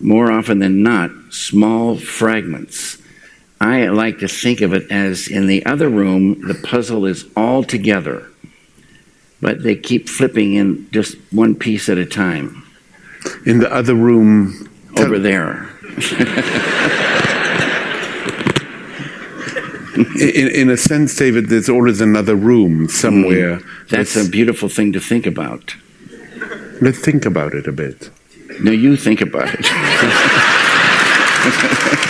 More often than not, small fragments. I like to think of it as in the other room, the puzzle is all together, but they keep flipping in just one piece at a time. In the other room. Over there. in, in a sense, David, there's always another room somewhere. Mm. That's a beautiful thing to think about. Let's think about it a bit. No, you think about it.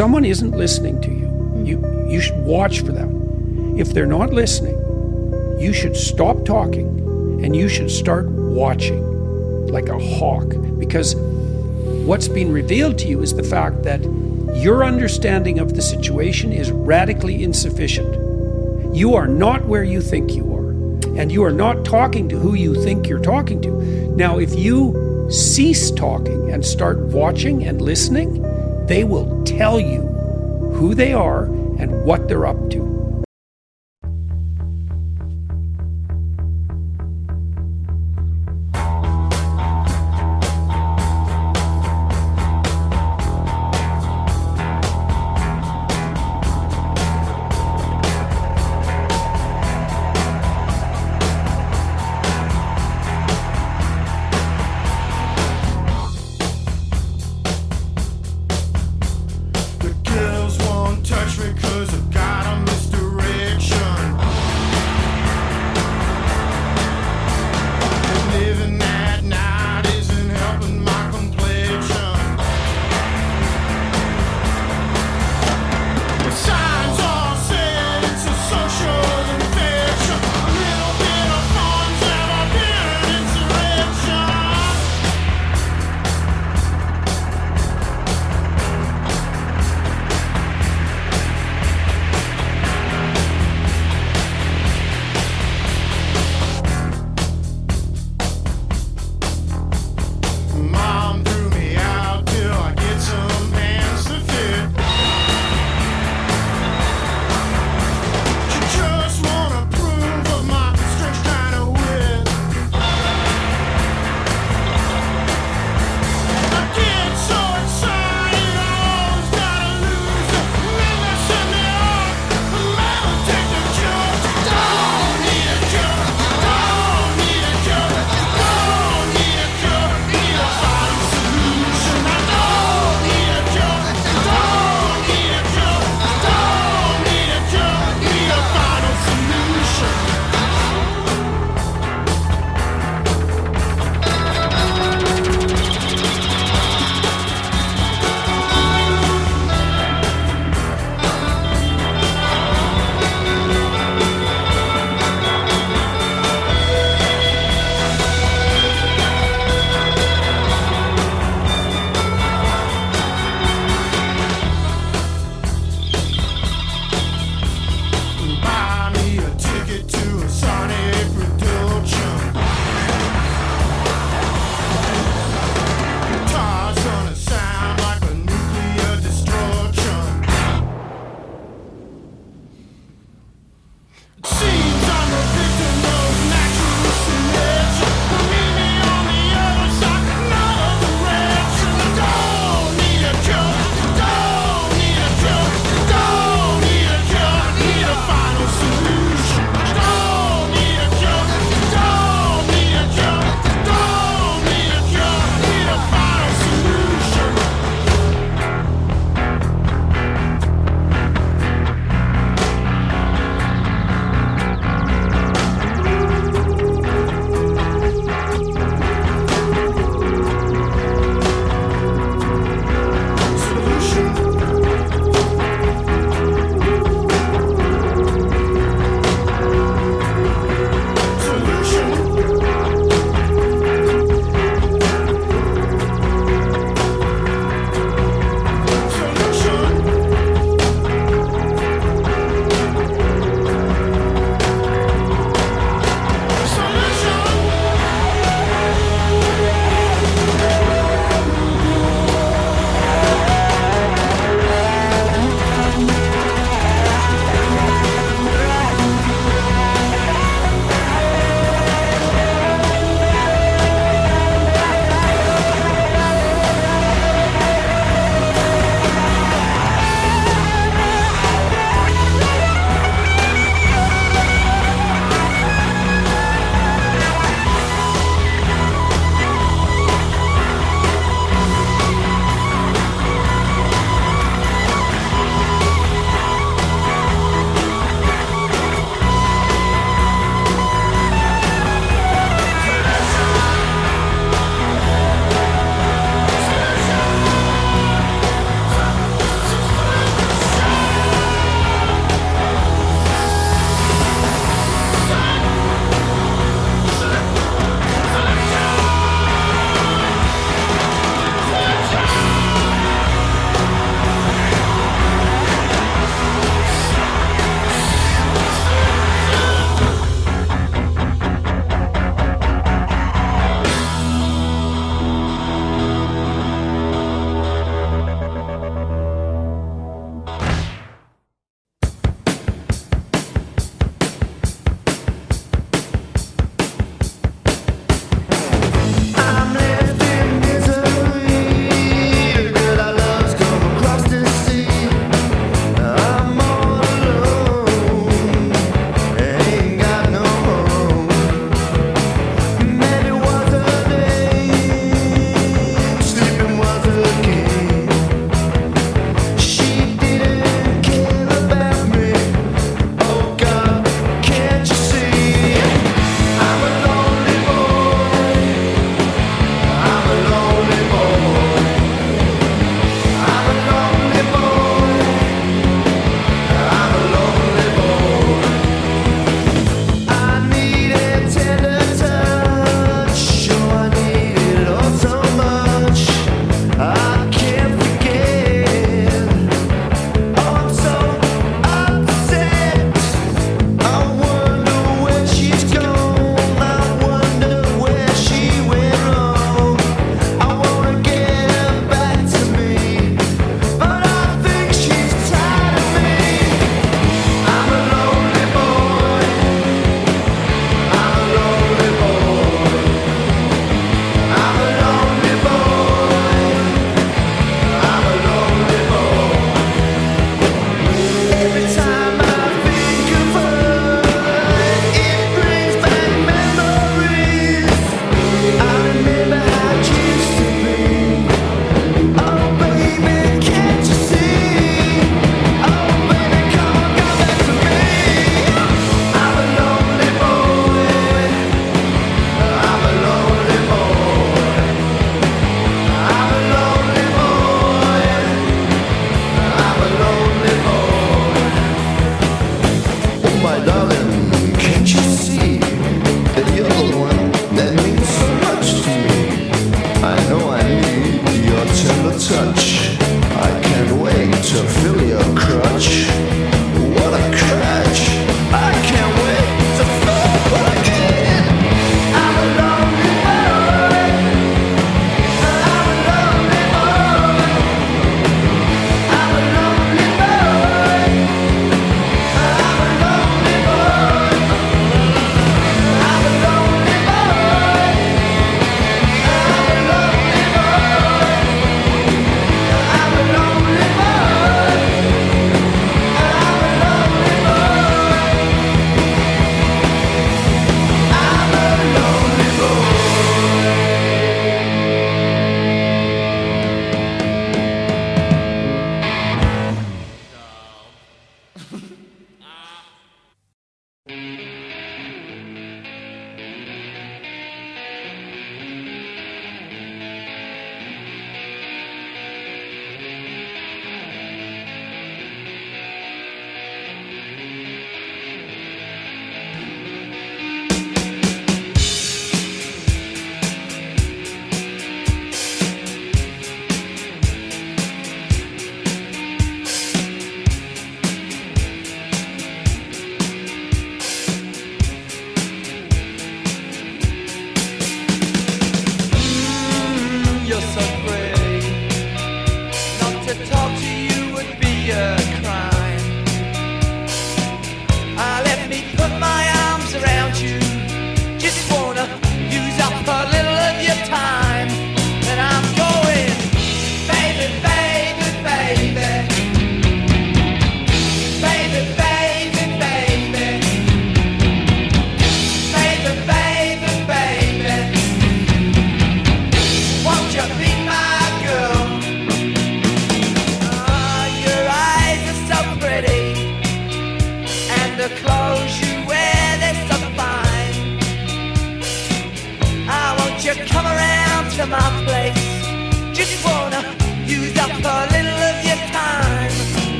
someone isn't listening to you, hmm. you, you should watch for them. If they're not listening, you should stop talking and you should start watching like a hawk because what's been revealed to you is the fact that your understanding of the situation is radically insufficient. You are not where you think you are, and you are not talking to who you think you're talking to. Now, if you cease talking and start watching and listening, they will tell you who they are and what they're up to.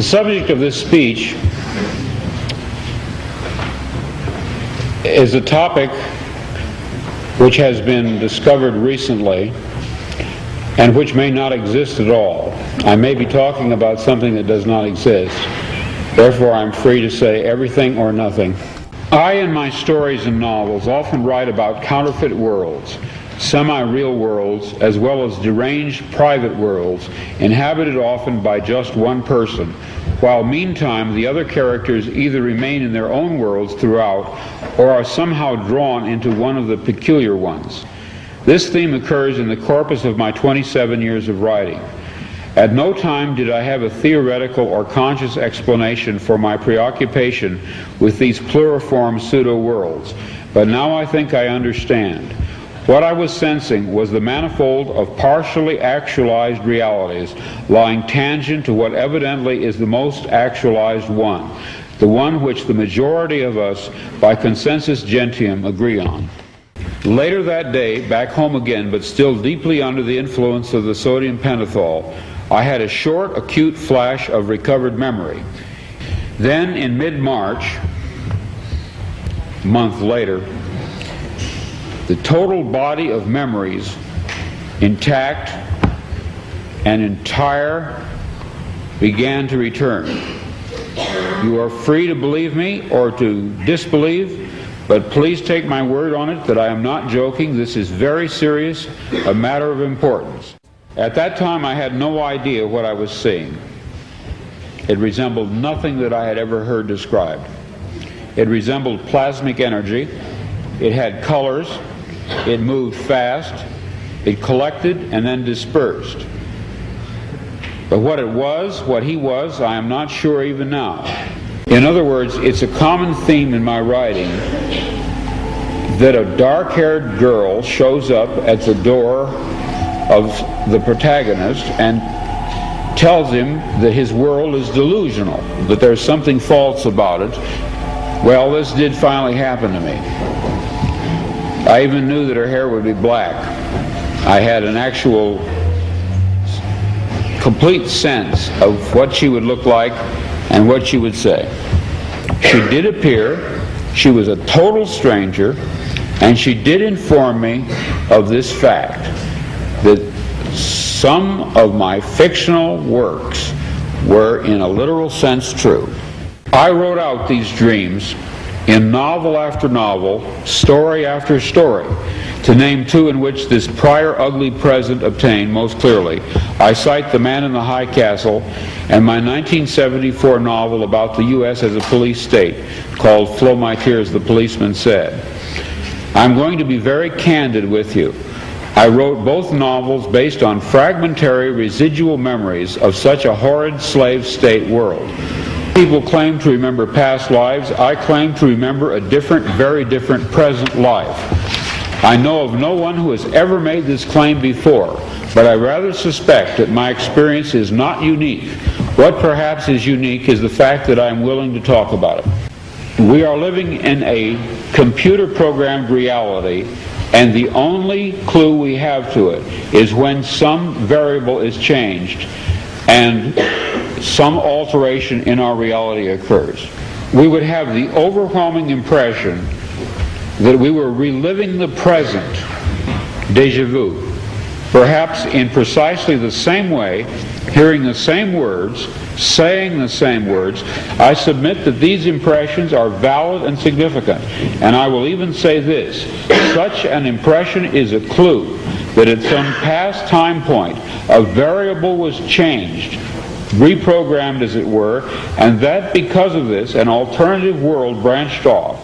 The subject of this speech is a topic which has been discovered recently and which may not exist at all. I may be talking about something that does not exist. Therefore, I'm free to say everything or nothing. I, in my stories and novels, often write about counterfeit worlds, semi-real worlds, as well as deranged private worlds, inhabited often by just one person, while meantime the other characters either remain in their own worlds throughout or are somehow drawn into one of the peculiar ones. This theme occurs in the corpus of my 27 years of writing. At no time did I have a theoretical or conscious explanation for my preoccupation with these pluriform pseudo worlds, but now I think I understand. What I was sensing was the manifold of partially actualized realities lying tangent to what evidently is the most actualized one, the one which the majority of us, by consensus gentium, agree on. Later that day, back home again, but still deeply under the influence of the sodium pentothal, I had a short, acute flash of recovered memory. Then, in mid March, a month later, the total body of memories, intact and entire, began to return. You are free to believe me or to disbelieve, but please take my word on it that I am not joking. This is very serious, a matter of importance. At that time, I had no idea what I was seeing. It resembled nothing that I had ever heard described. It resembled plasmic energy. It had colors. It moved fast. It collected and then dispersed. But what it was, what he was, I am not sure even now. In other words, it's a common theme in my writing that a dark haired girl shows up at the door of the protagonist and tells him that his world is delusional, that there's something false about it. Well, this did finally happen to me. I even knew that her hair would be black. I had an actual complete sense of what she would look like and what she would say. She did appear, she was a total stranger, and she did inform me of this fact that some of my fictional works were, in a literal sense, true. I wrote out these dreams in novel after novel, story after story. To name two in which this prior ugly present obtained most clearly, I cite The Man in the High Castle and my 1974 novel about the U.S. as a police state called Flow My Tears, the Policeman Said. I'm going to be very candid with you. I wrote both novels based on fragmentary residual memories of such a horrid slave state world. People claim to remember past lives. I claim to remember a different, very different present life. I know of no one who has ever made this claim before, but I rather suspect that my experience is not unique. What perhaps is unique is the fact that I'm willing to talk about it. We are living in a computer programmed reality, and the only clue we have to it is when some variable is changed and some alteration in our reality occurs. We would have the overwhelming impression that we were reliving the present, deja vu, perhaps in precisely the same way, hearing the same words, saying the same words. I submit that these impressions are valid and significant. And I will even say this such an impression is a clue that at some past time point a variable was changed, reprogrammed as it were, and that because of this an alternative world branched off.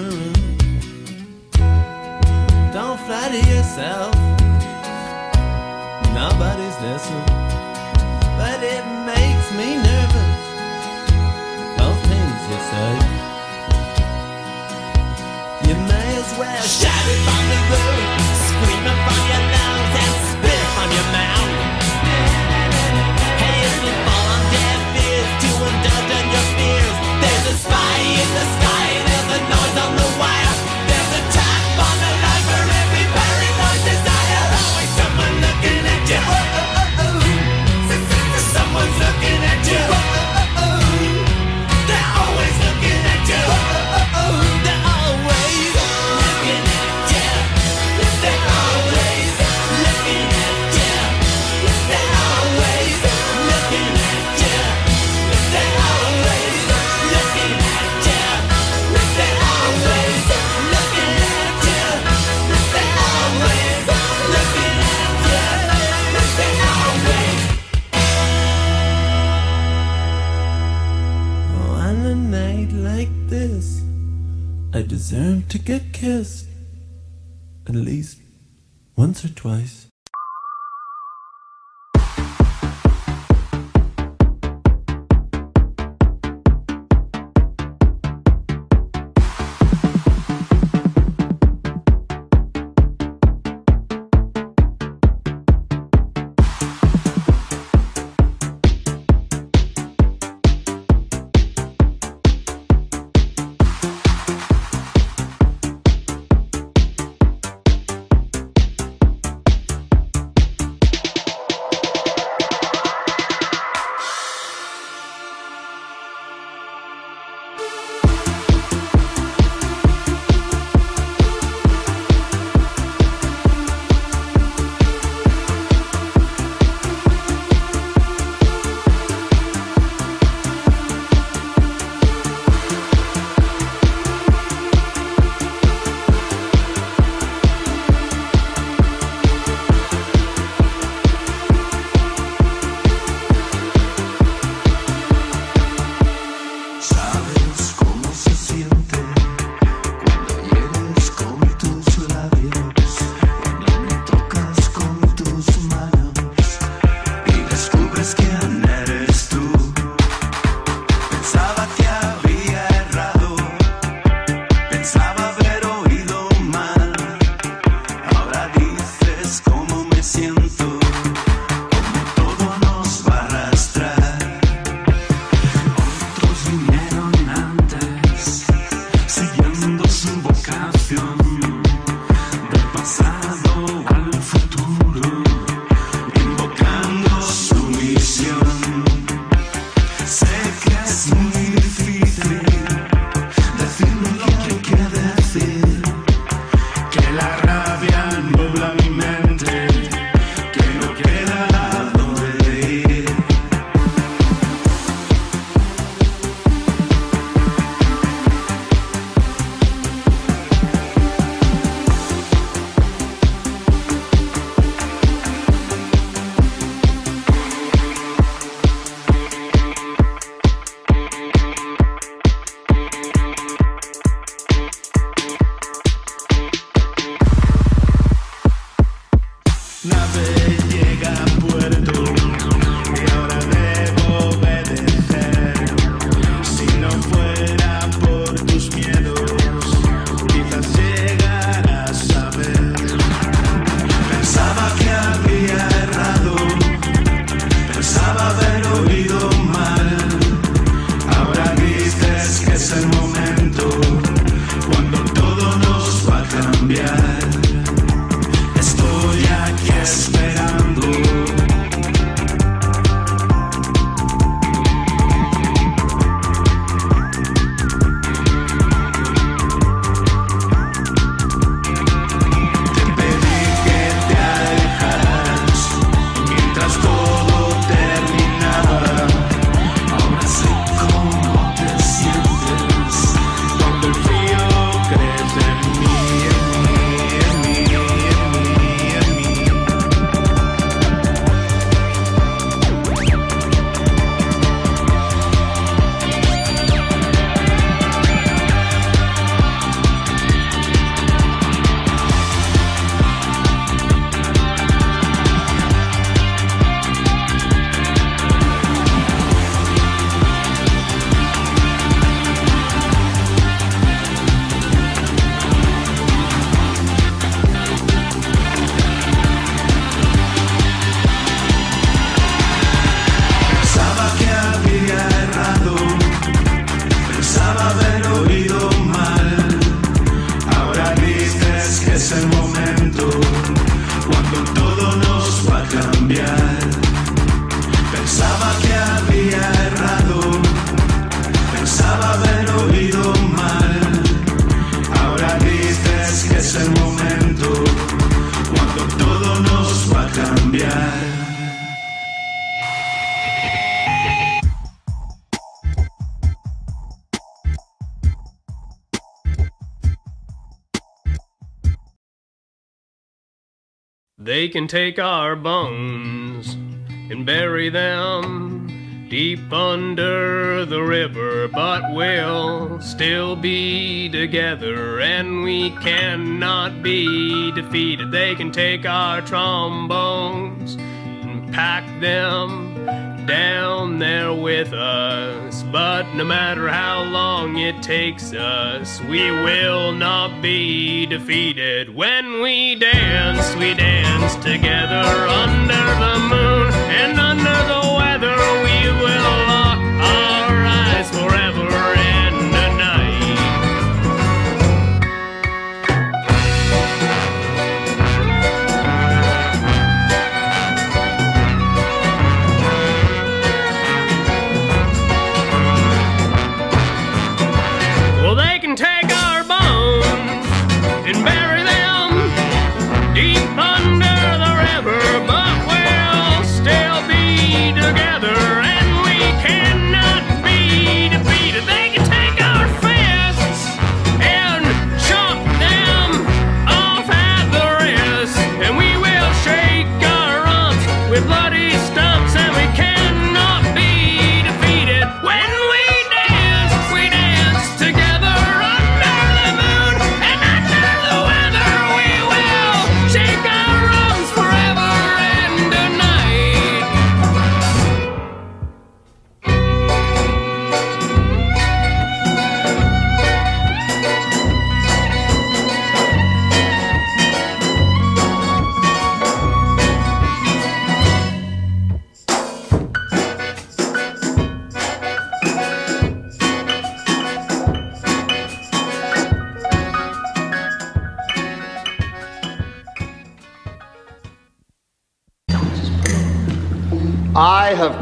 Mm-hmm. Don't flatter yourself, nobody's listening. But it makes me nervous, both things you say. You may as well shout it from the roof, scream it from your lungs, and spit it from your mouth. Hey, if you fall on deaf ears, to indulge in your fears, there's a spy in the Time to get kissed. At least can take our bones and bury them deep under the river, but we'll still be together and we cannot be defeated. They can take our trombones and pack them down there with us. But no matter how long it takes us, we will not be defeated together under the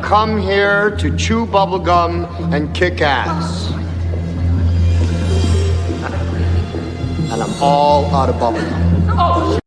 come here to chew bubblegum and kick ass. And I'm all out of bubblegum.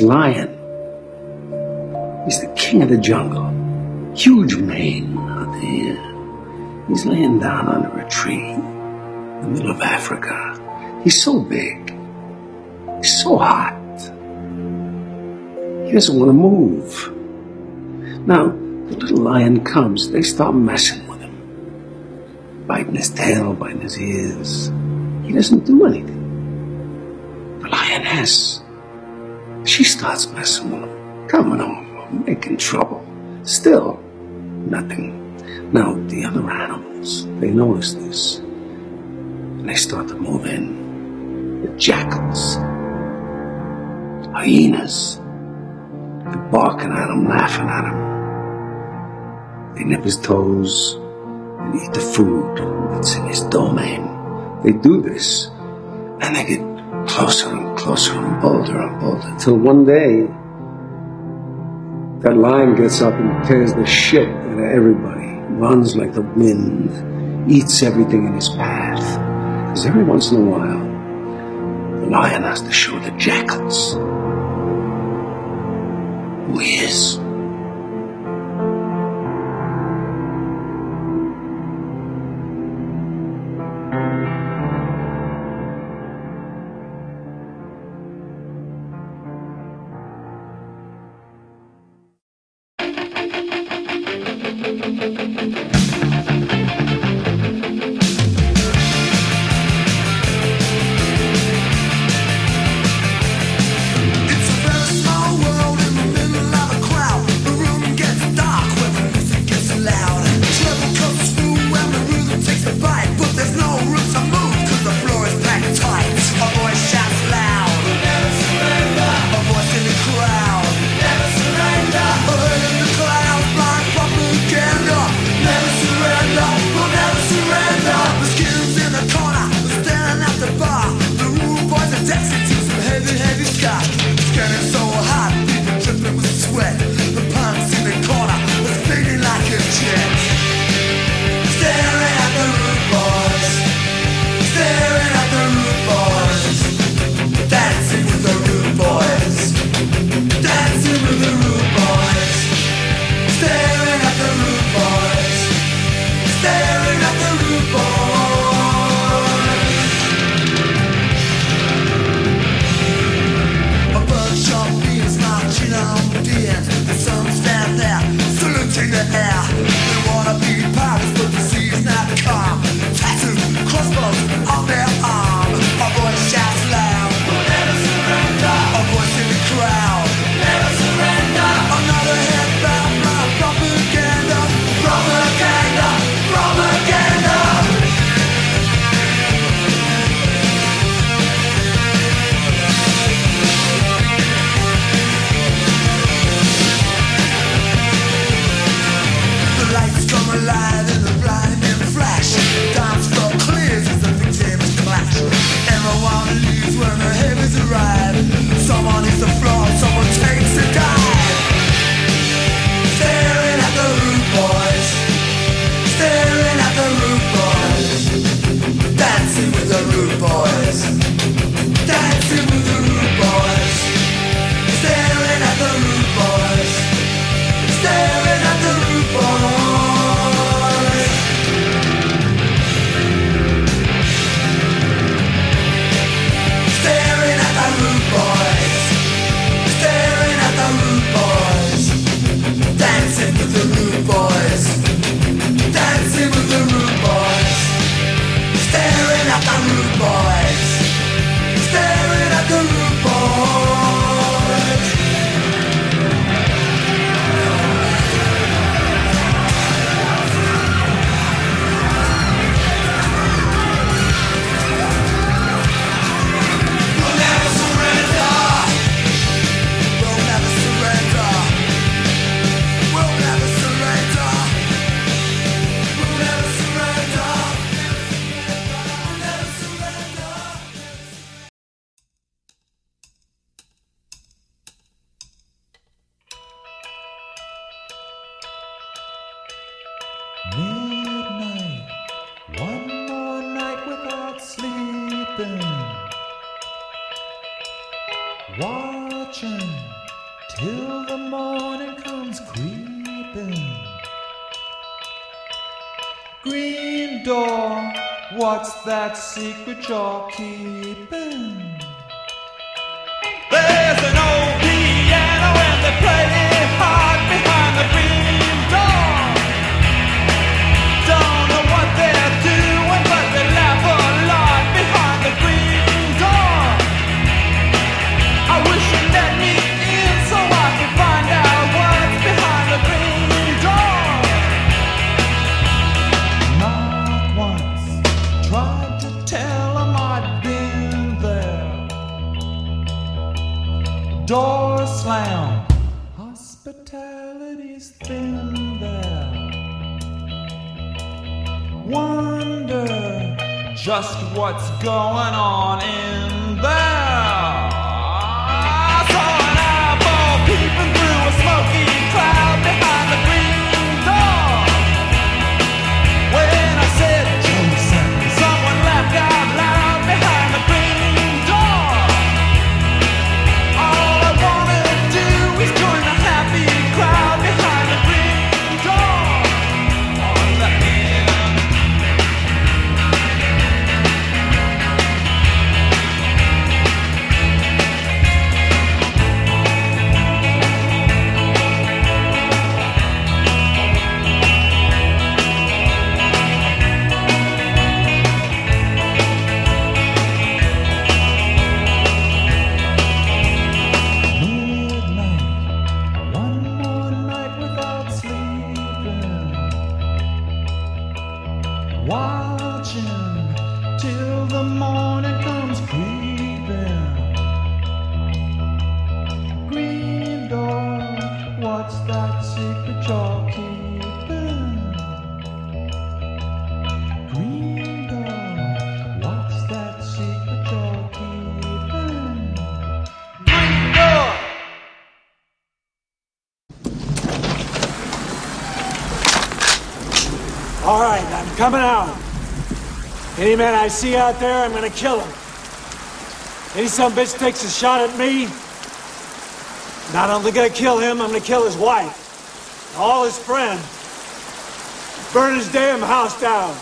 Lion. He's the king of the jungle. Huge mane out there. He's laying down under a tree in the middle of Africa. He's so big. He's so hot. He doesn't want to move. Now, the little lion comes, they start messing with him. Biting his tail, biting his ears. He doesn't do anything. The lioness, she starts messing with him, coming over, making trouble. Still, nothing. Now, the other animals, they notice this. And they start to move in. The jackals, hyenas, they're barking at him, laughing at him. They nip his toes and eat the food that's in his domain. They do this, and they get closer and closer and bolder and bolder, until one day, that lion gets up and tears the shit out of everybody, runs like the wind, eats everything in his path. Because every once in a while, the lion has to show the jackals who he is. jockey. Any man I see out there, I'm gonna kill him. Any some bitch takes a shot at me, not only gonna kill him, I'm gonna kill his wife, all his friends, burn his damn house down.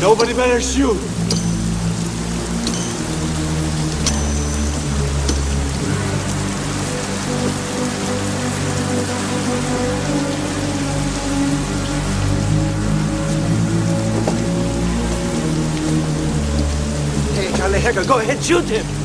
Nobody better shoot. go ahead, shoot him!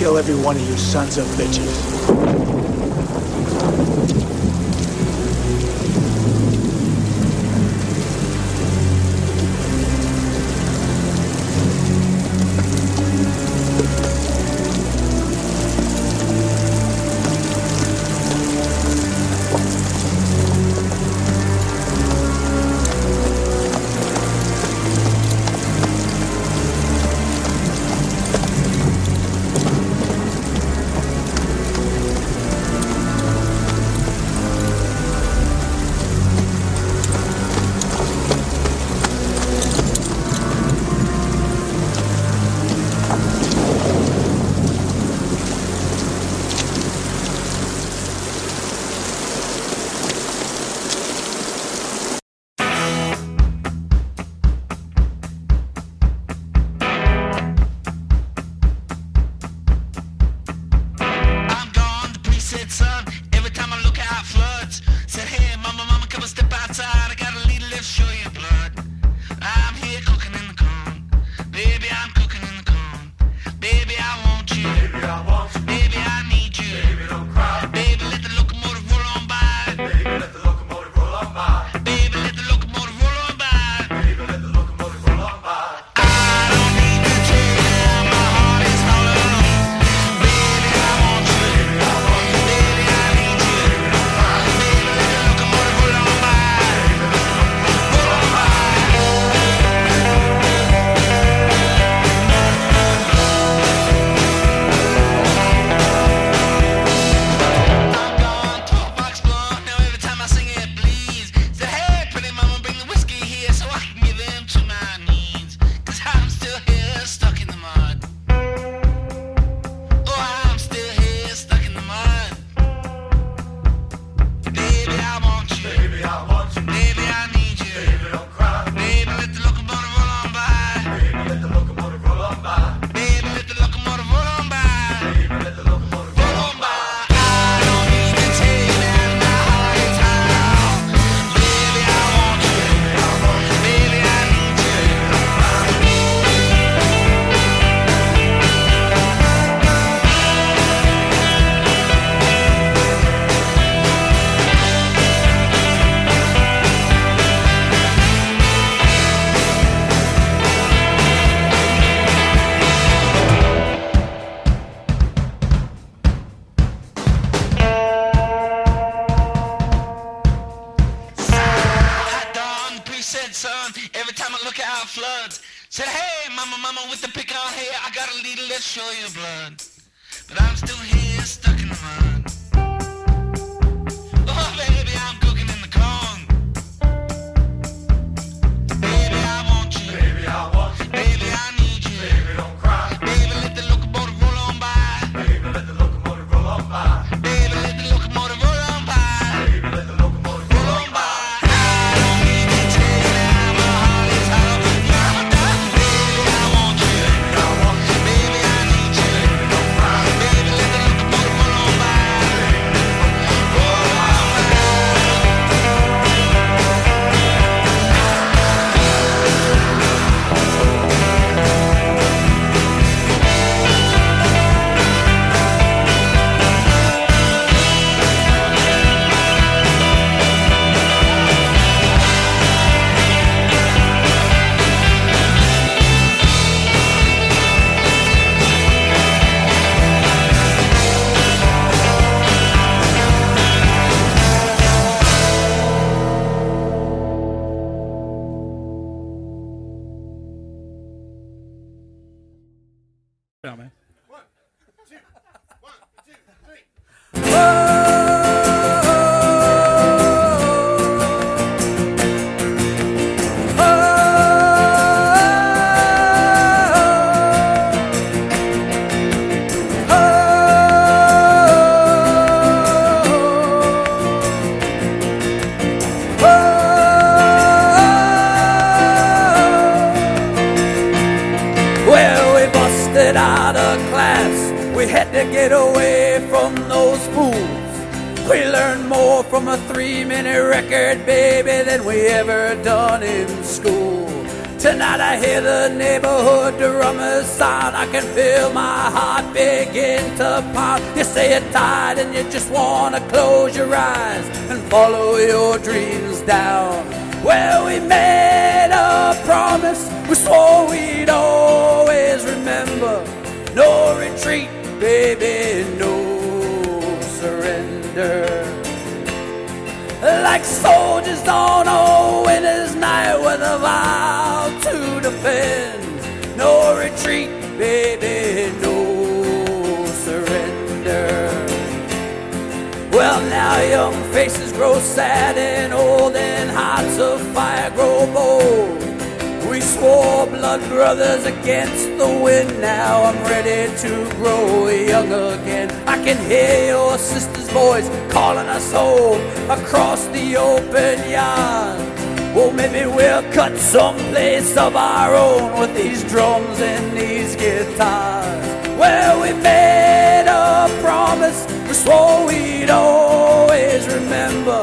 kill every one of you sons of bitches. I hear the neighborhood drummers sound. I can feel my heart begin to pound. You say it tired and you just wanna close your eyes and follow your dreams down. Well, we made a promise. We swore we'd always remember. No retreat, baby, no surrender. Like soldiers on a winter's night with a vow No retreat, baby, no surrender. Well, now young faces grow sad and old, and hearts of fire grow bold. We swore blood brothers against the wind. Now I'm ready to grow young again. I can hear your sister's voice calling us home across the open yard. Well, maybe we'll cut someplace of our own with these drums and these guitars. Well, we made a promise, we swore we'd always remember.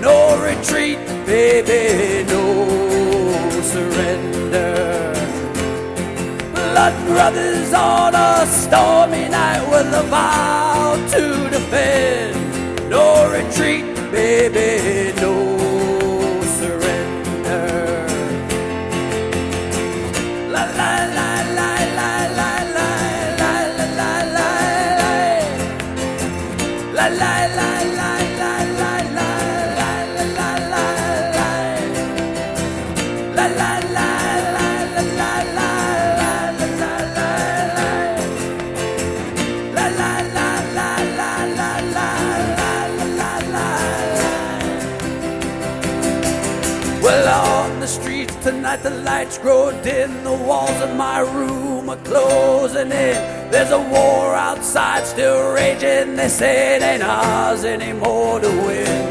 No retreat, baby, no surrender. Blood brothers on a stormy night with a vow to defend. No retreat, baby, no the lights grow dim The walls of my room are closing in There's a war outside still raging They say it ain't ours anymore to win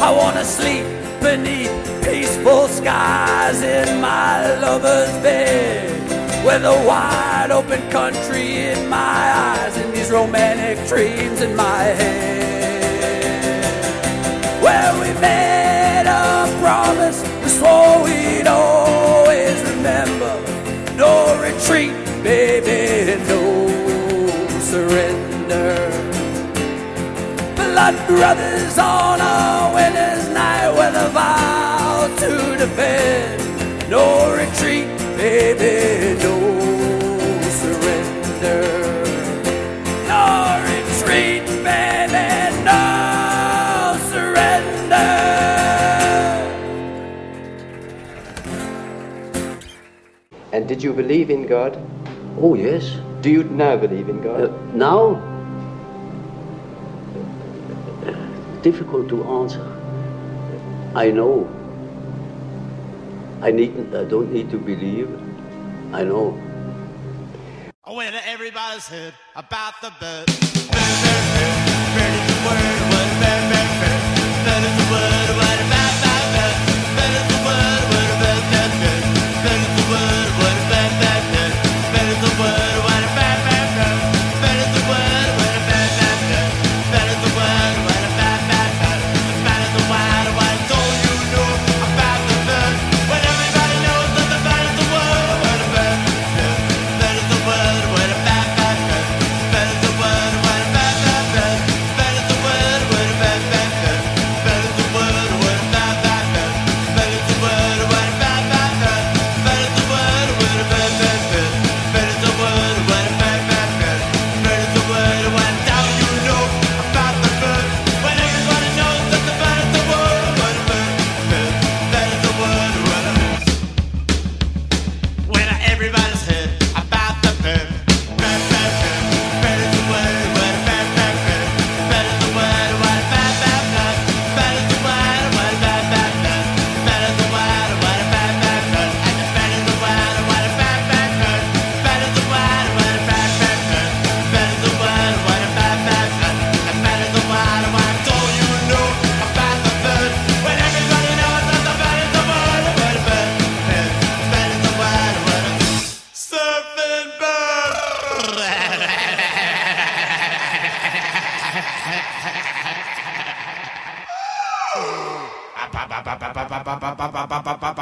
I wanna sleep beneath peaceful skies in my lover's bed with a wide open country in my eyes and these romantic dreams in my head. Well, we made a promise, we swore we'd always. No retreat, baby, no surrender. Blood brothers on a winter's night with a vow to defend. No retreat, baby, no And did you believe in God? Oh, yes. Do you now believe in God? Uh, now? Difficult to answer. I know. I need. I don't need to believe. I know. When everybody's said about the bird, bird, bird, bird, bird is the word, what, bird, bird, bird, bird is the word, what, papa, papa, papa, papa,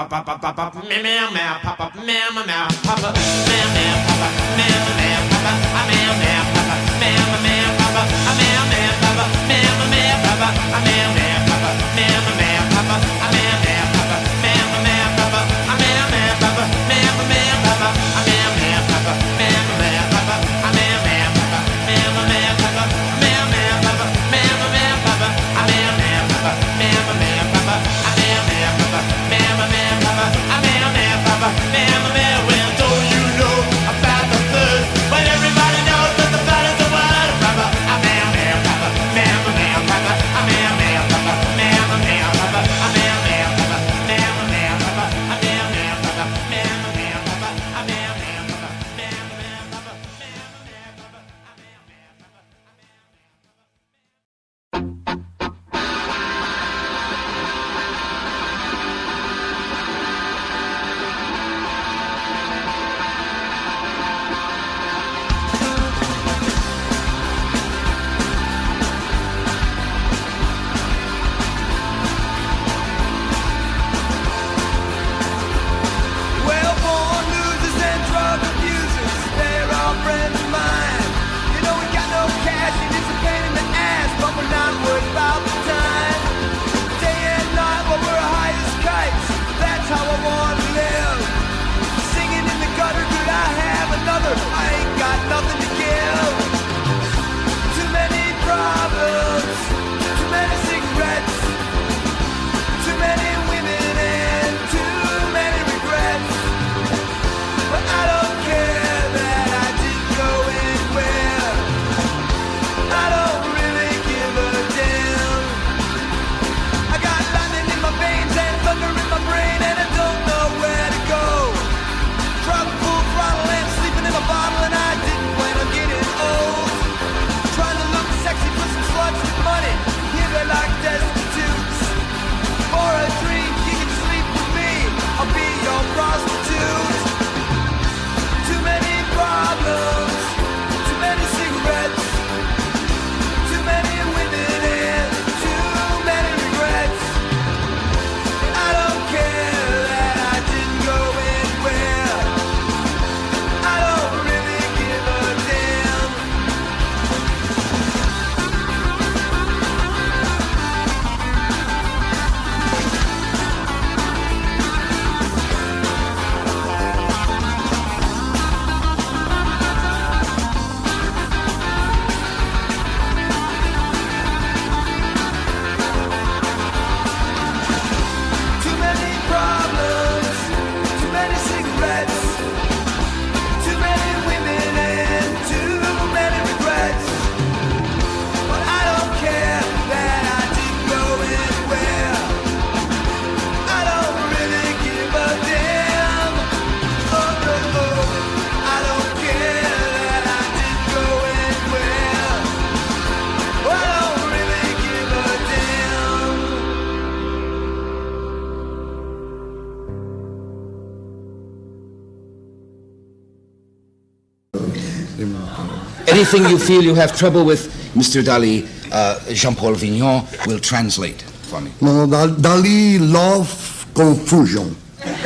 Anything you feel you have trouble with, Mr. Dali, uh, Jean-Paul Vignon will translate for me. No, Dal- Dali love confusion. And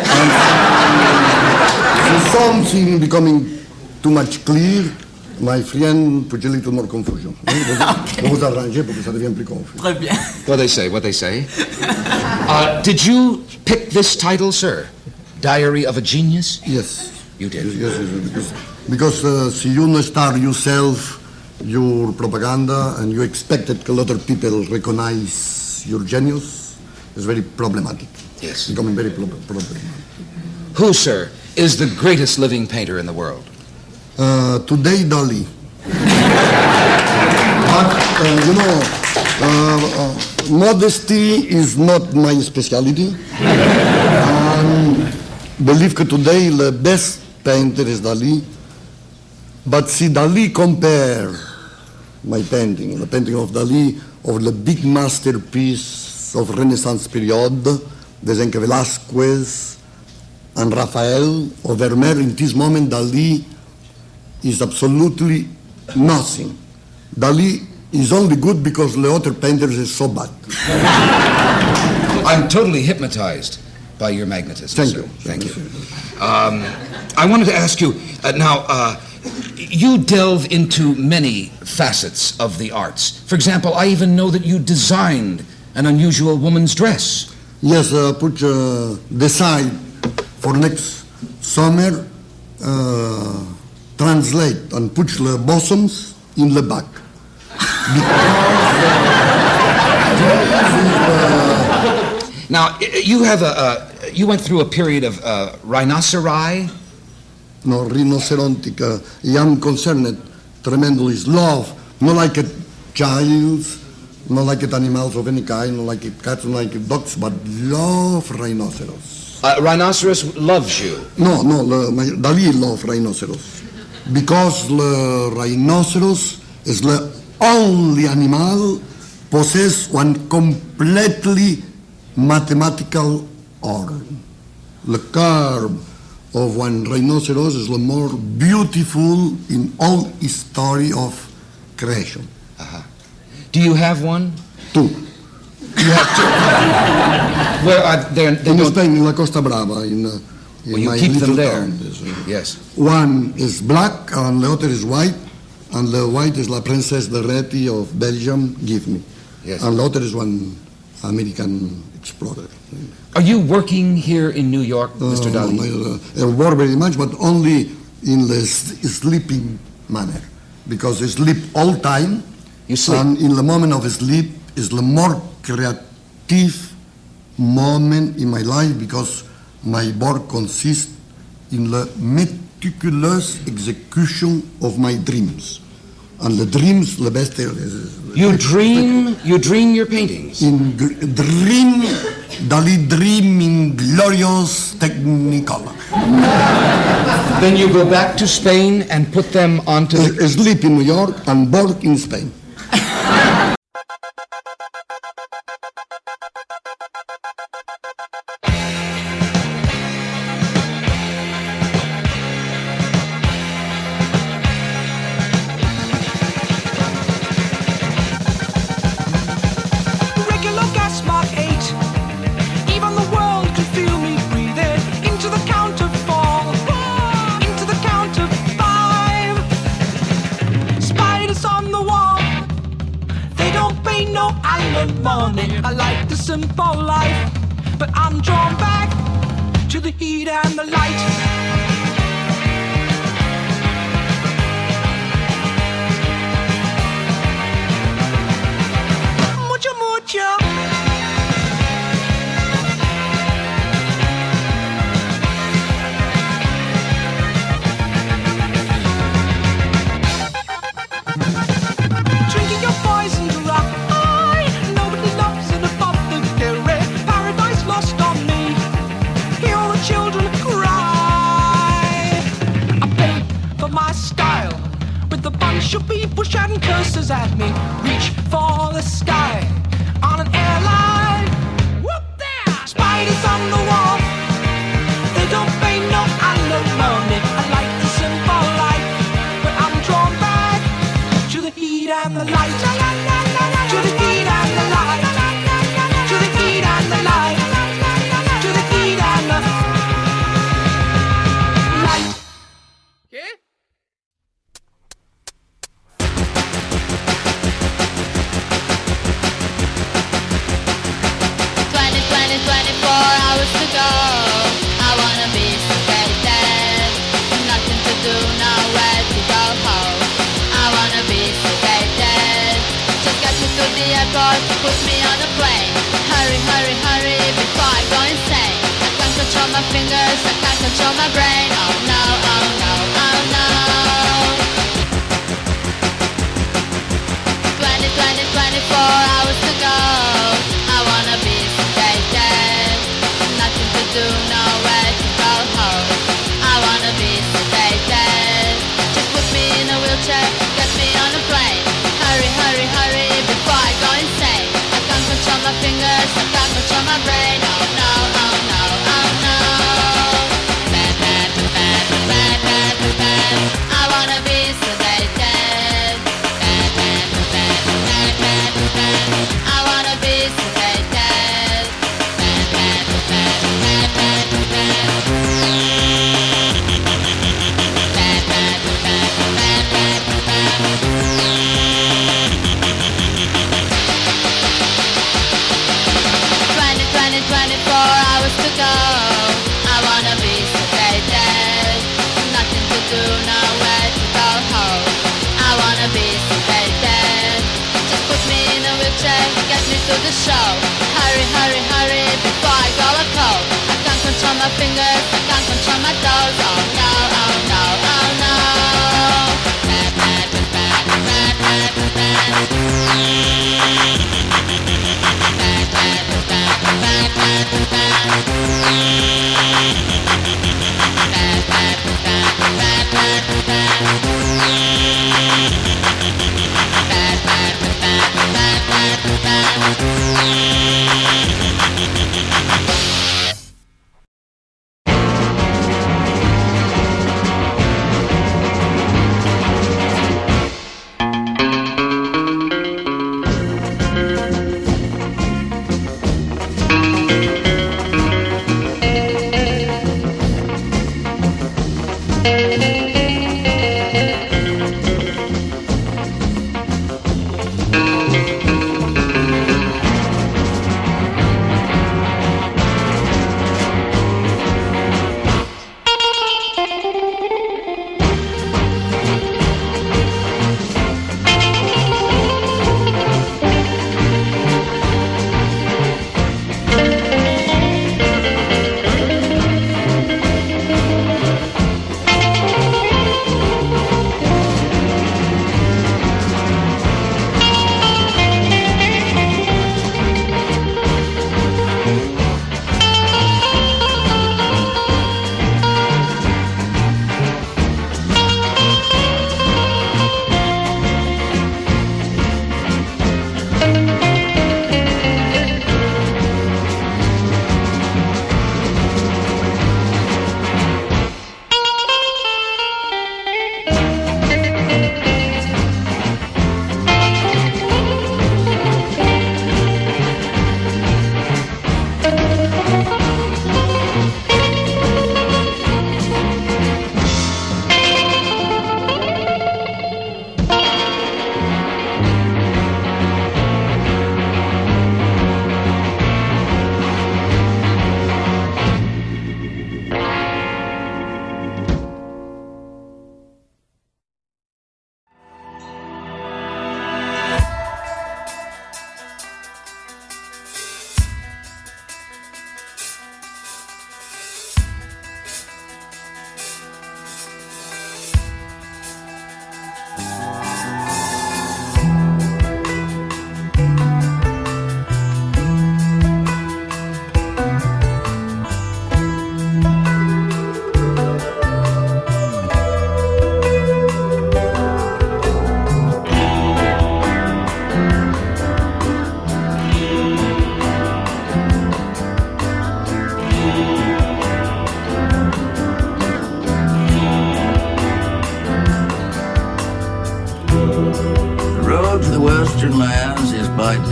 if something becoming too much clear, my friend put a little more confusion. On vous arranger pour que ça devienne plus confus. Très bien. What they say, what they say. Uh, did you pick this title, sir? Diary of a Genius? Yes. You did. Yes, yes, yes, because, uh, si you no start yourself your propaganda and you expect that a lot of people recognize your genius, it's very problematic. Yes. Becoming very pro- problematic. Who, sir, is the greatest living painter in the world? Uh, today, Dali. but, uh, you know, uh, uh, modesty is not my specialty. and believe that today the best painter is Dali. But see, Dali compare my painting, the painting of Dali, of the big masterpiece of Renaissance period, Desenque Velázquez and Raphael or Vermeer. In this moment, Dali is absolutely nothing. Dali is only good because the other painters is so bad. I'm totally hypnotized by your magnetism, Thank sir. you. Thank you. Um, I wanted to ask you uh, now. Uh, you delve into many facets of the arts. For example, I even know that you designed an unusual woman's dress. Yes, uh, put uh, decide for next summer. Uh, translate and put the bosoms in the back. Now, you have a, a you went through a period of uh, rhinoceri. No, rhinocerontic. I am concerned tremendously love, not like a child, not like it animals of any kind, not like it cats, not like it dogs, but love rhinoceros. Uh, rhinoceros loves you. No, no, the, my, Dali love rhinoceros. Because the rhinoceros is the only animal possess one completely mathematical organ. The curve of one rhinoceros is the more beautiful in all history of creation. Uh-huh. Do you have one? Two. You have two. Where are they? they in Spain, in La Costa Brava, in, uh, in Well, you my keep them there. town, yes, uh, Yes. One is black and the other is white, and the white is La Princess de Réthy of Belgium, give me. Yes. And the other is one American explorer. Are you working here in New York, uh, Mr. Dali? I, work very much, but only in the s- sleeping manner, because I sleep all time. You sleep? And in the moment of sleep is the more creative moment in my life because my work consists in the meticulous execution of my dreams. And the dreams, the best You dream. You dream your paintings. in gr- dream, Dali dream in glorious technicolor. Then you go back to Spain and put them onto. I sleep in New York and work in Spain.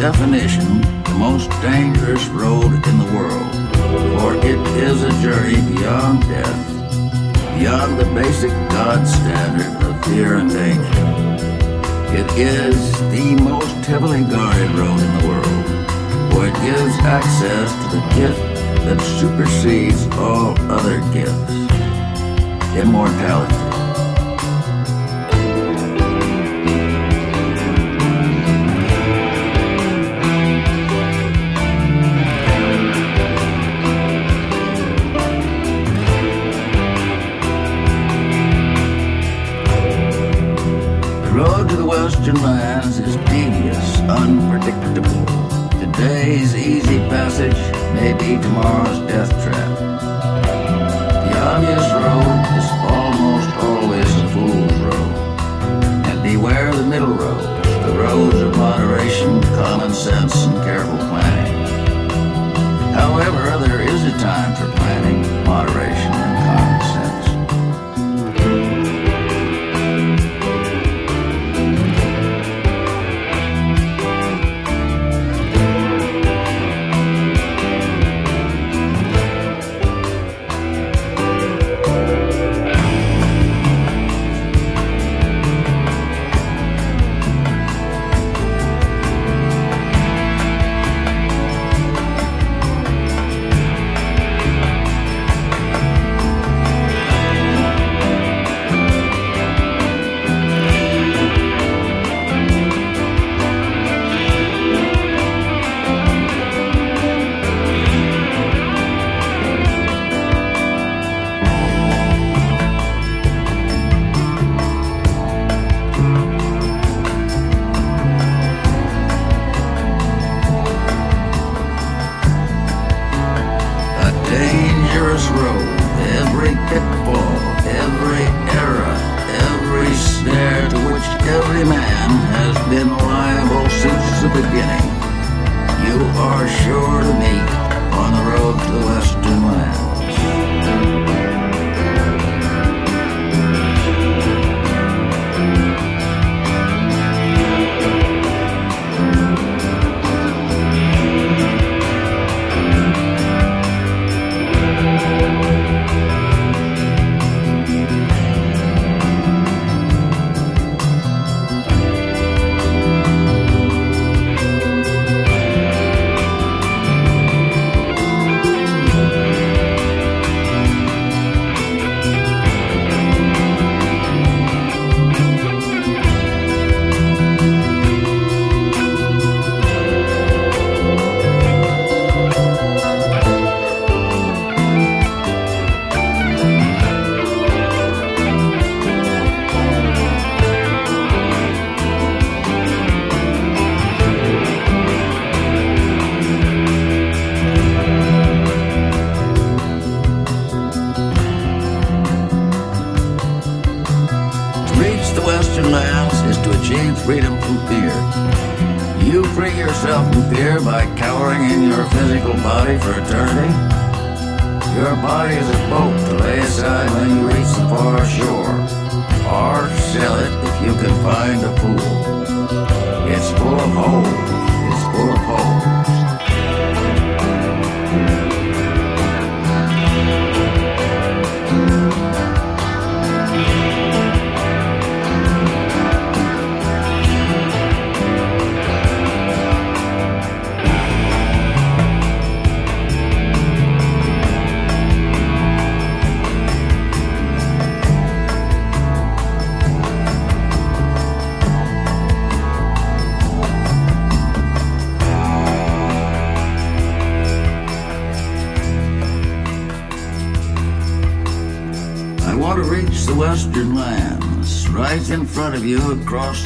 Definition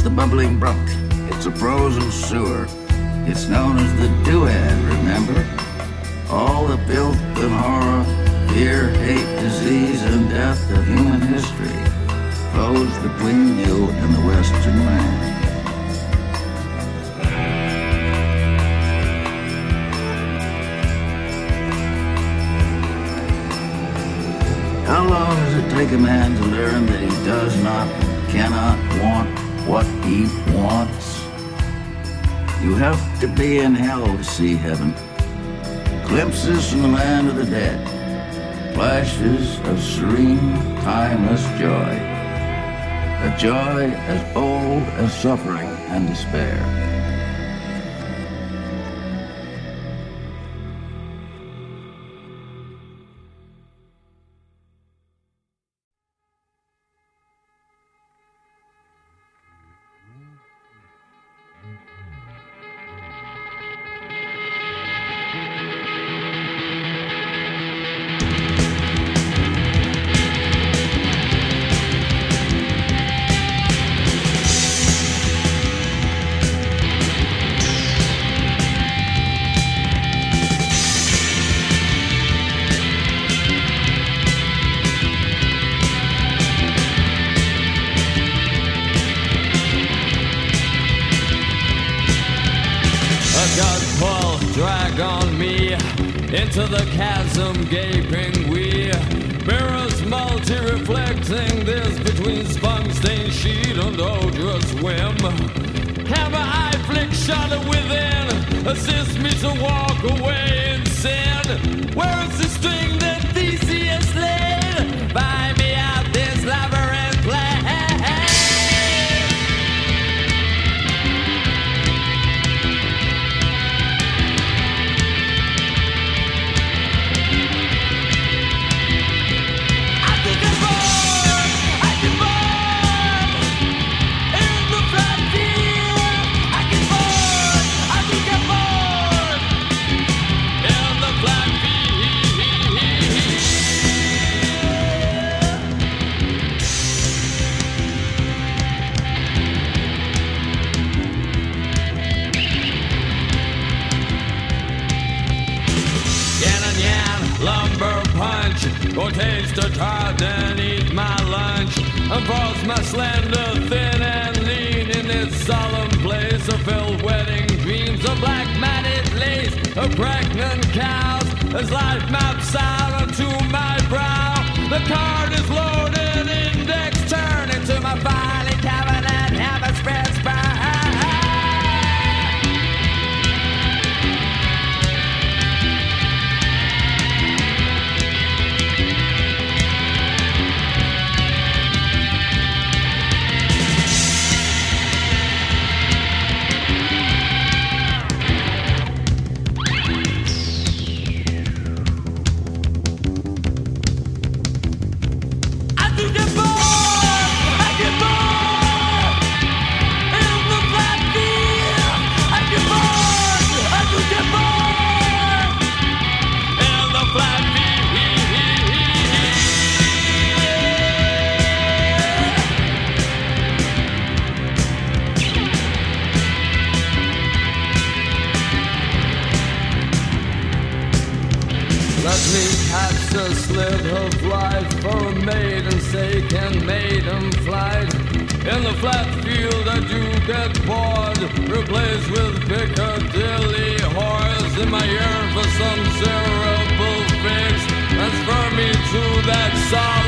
the bubbling broth. joy as old as suffering and despair. slip of life for a maiden's sake and maiden flight. In the flat field that you get bored, replaced with Piccadilly horse in my ear for some cerebral fix. Transfer me to that song.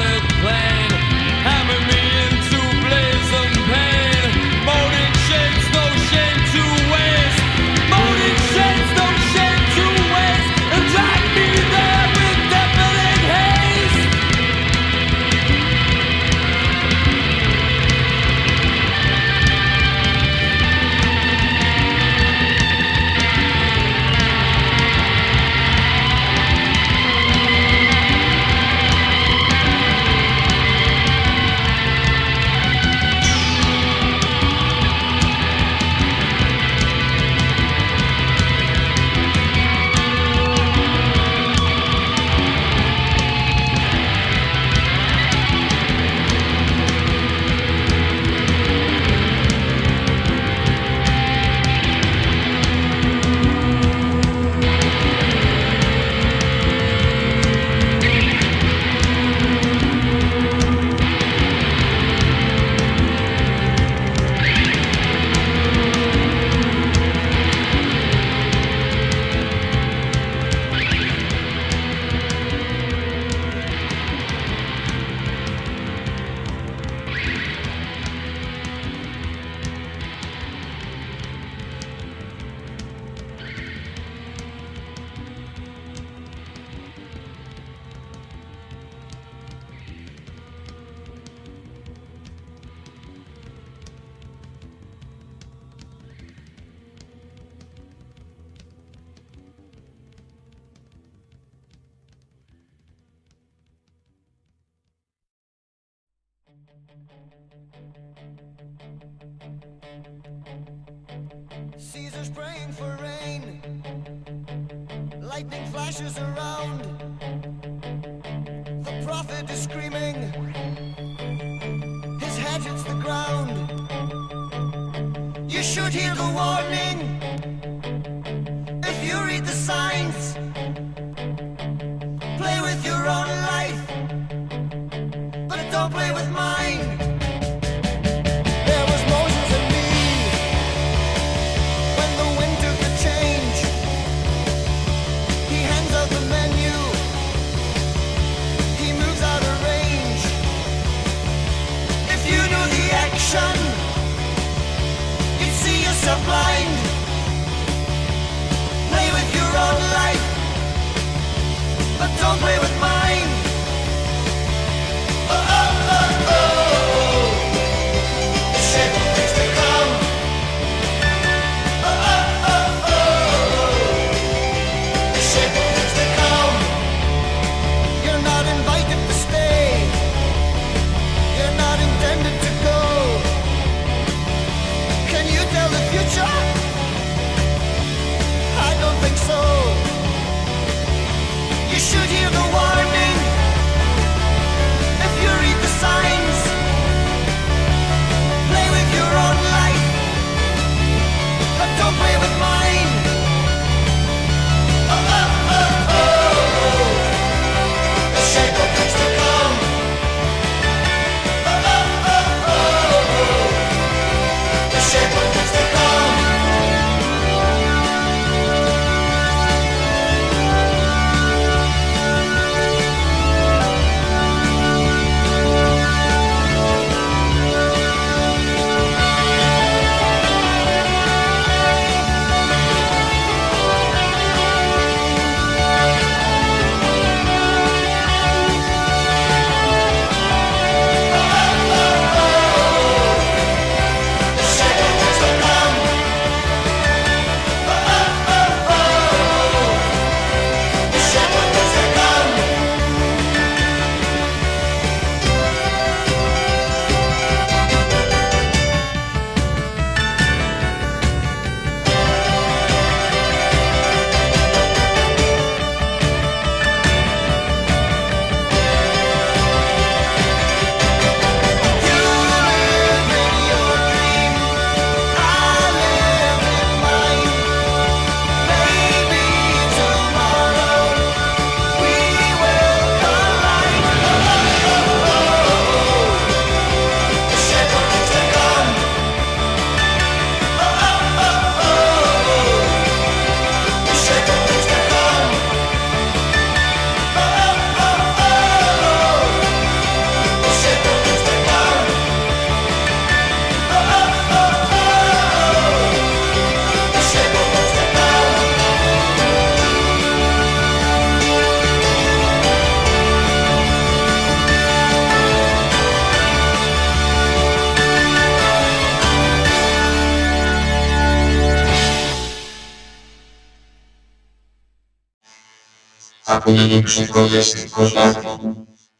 πολύ ψυχοδεστικό λάθο,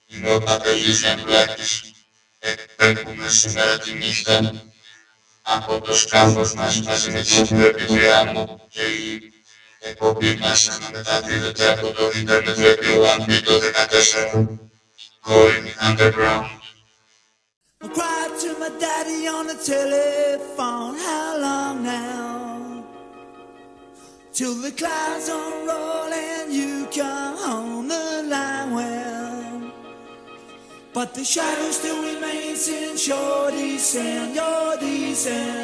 είναι ο πατελής εμπλάκης. Εκπέμπουμε σήμερα τη νύχτα από το σκάφος μας μαζί με την μου και η εκπομπή μας αναμεταδίδεται από το ίντερνετ Radio 1 το 14. You're decent.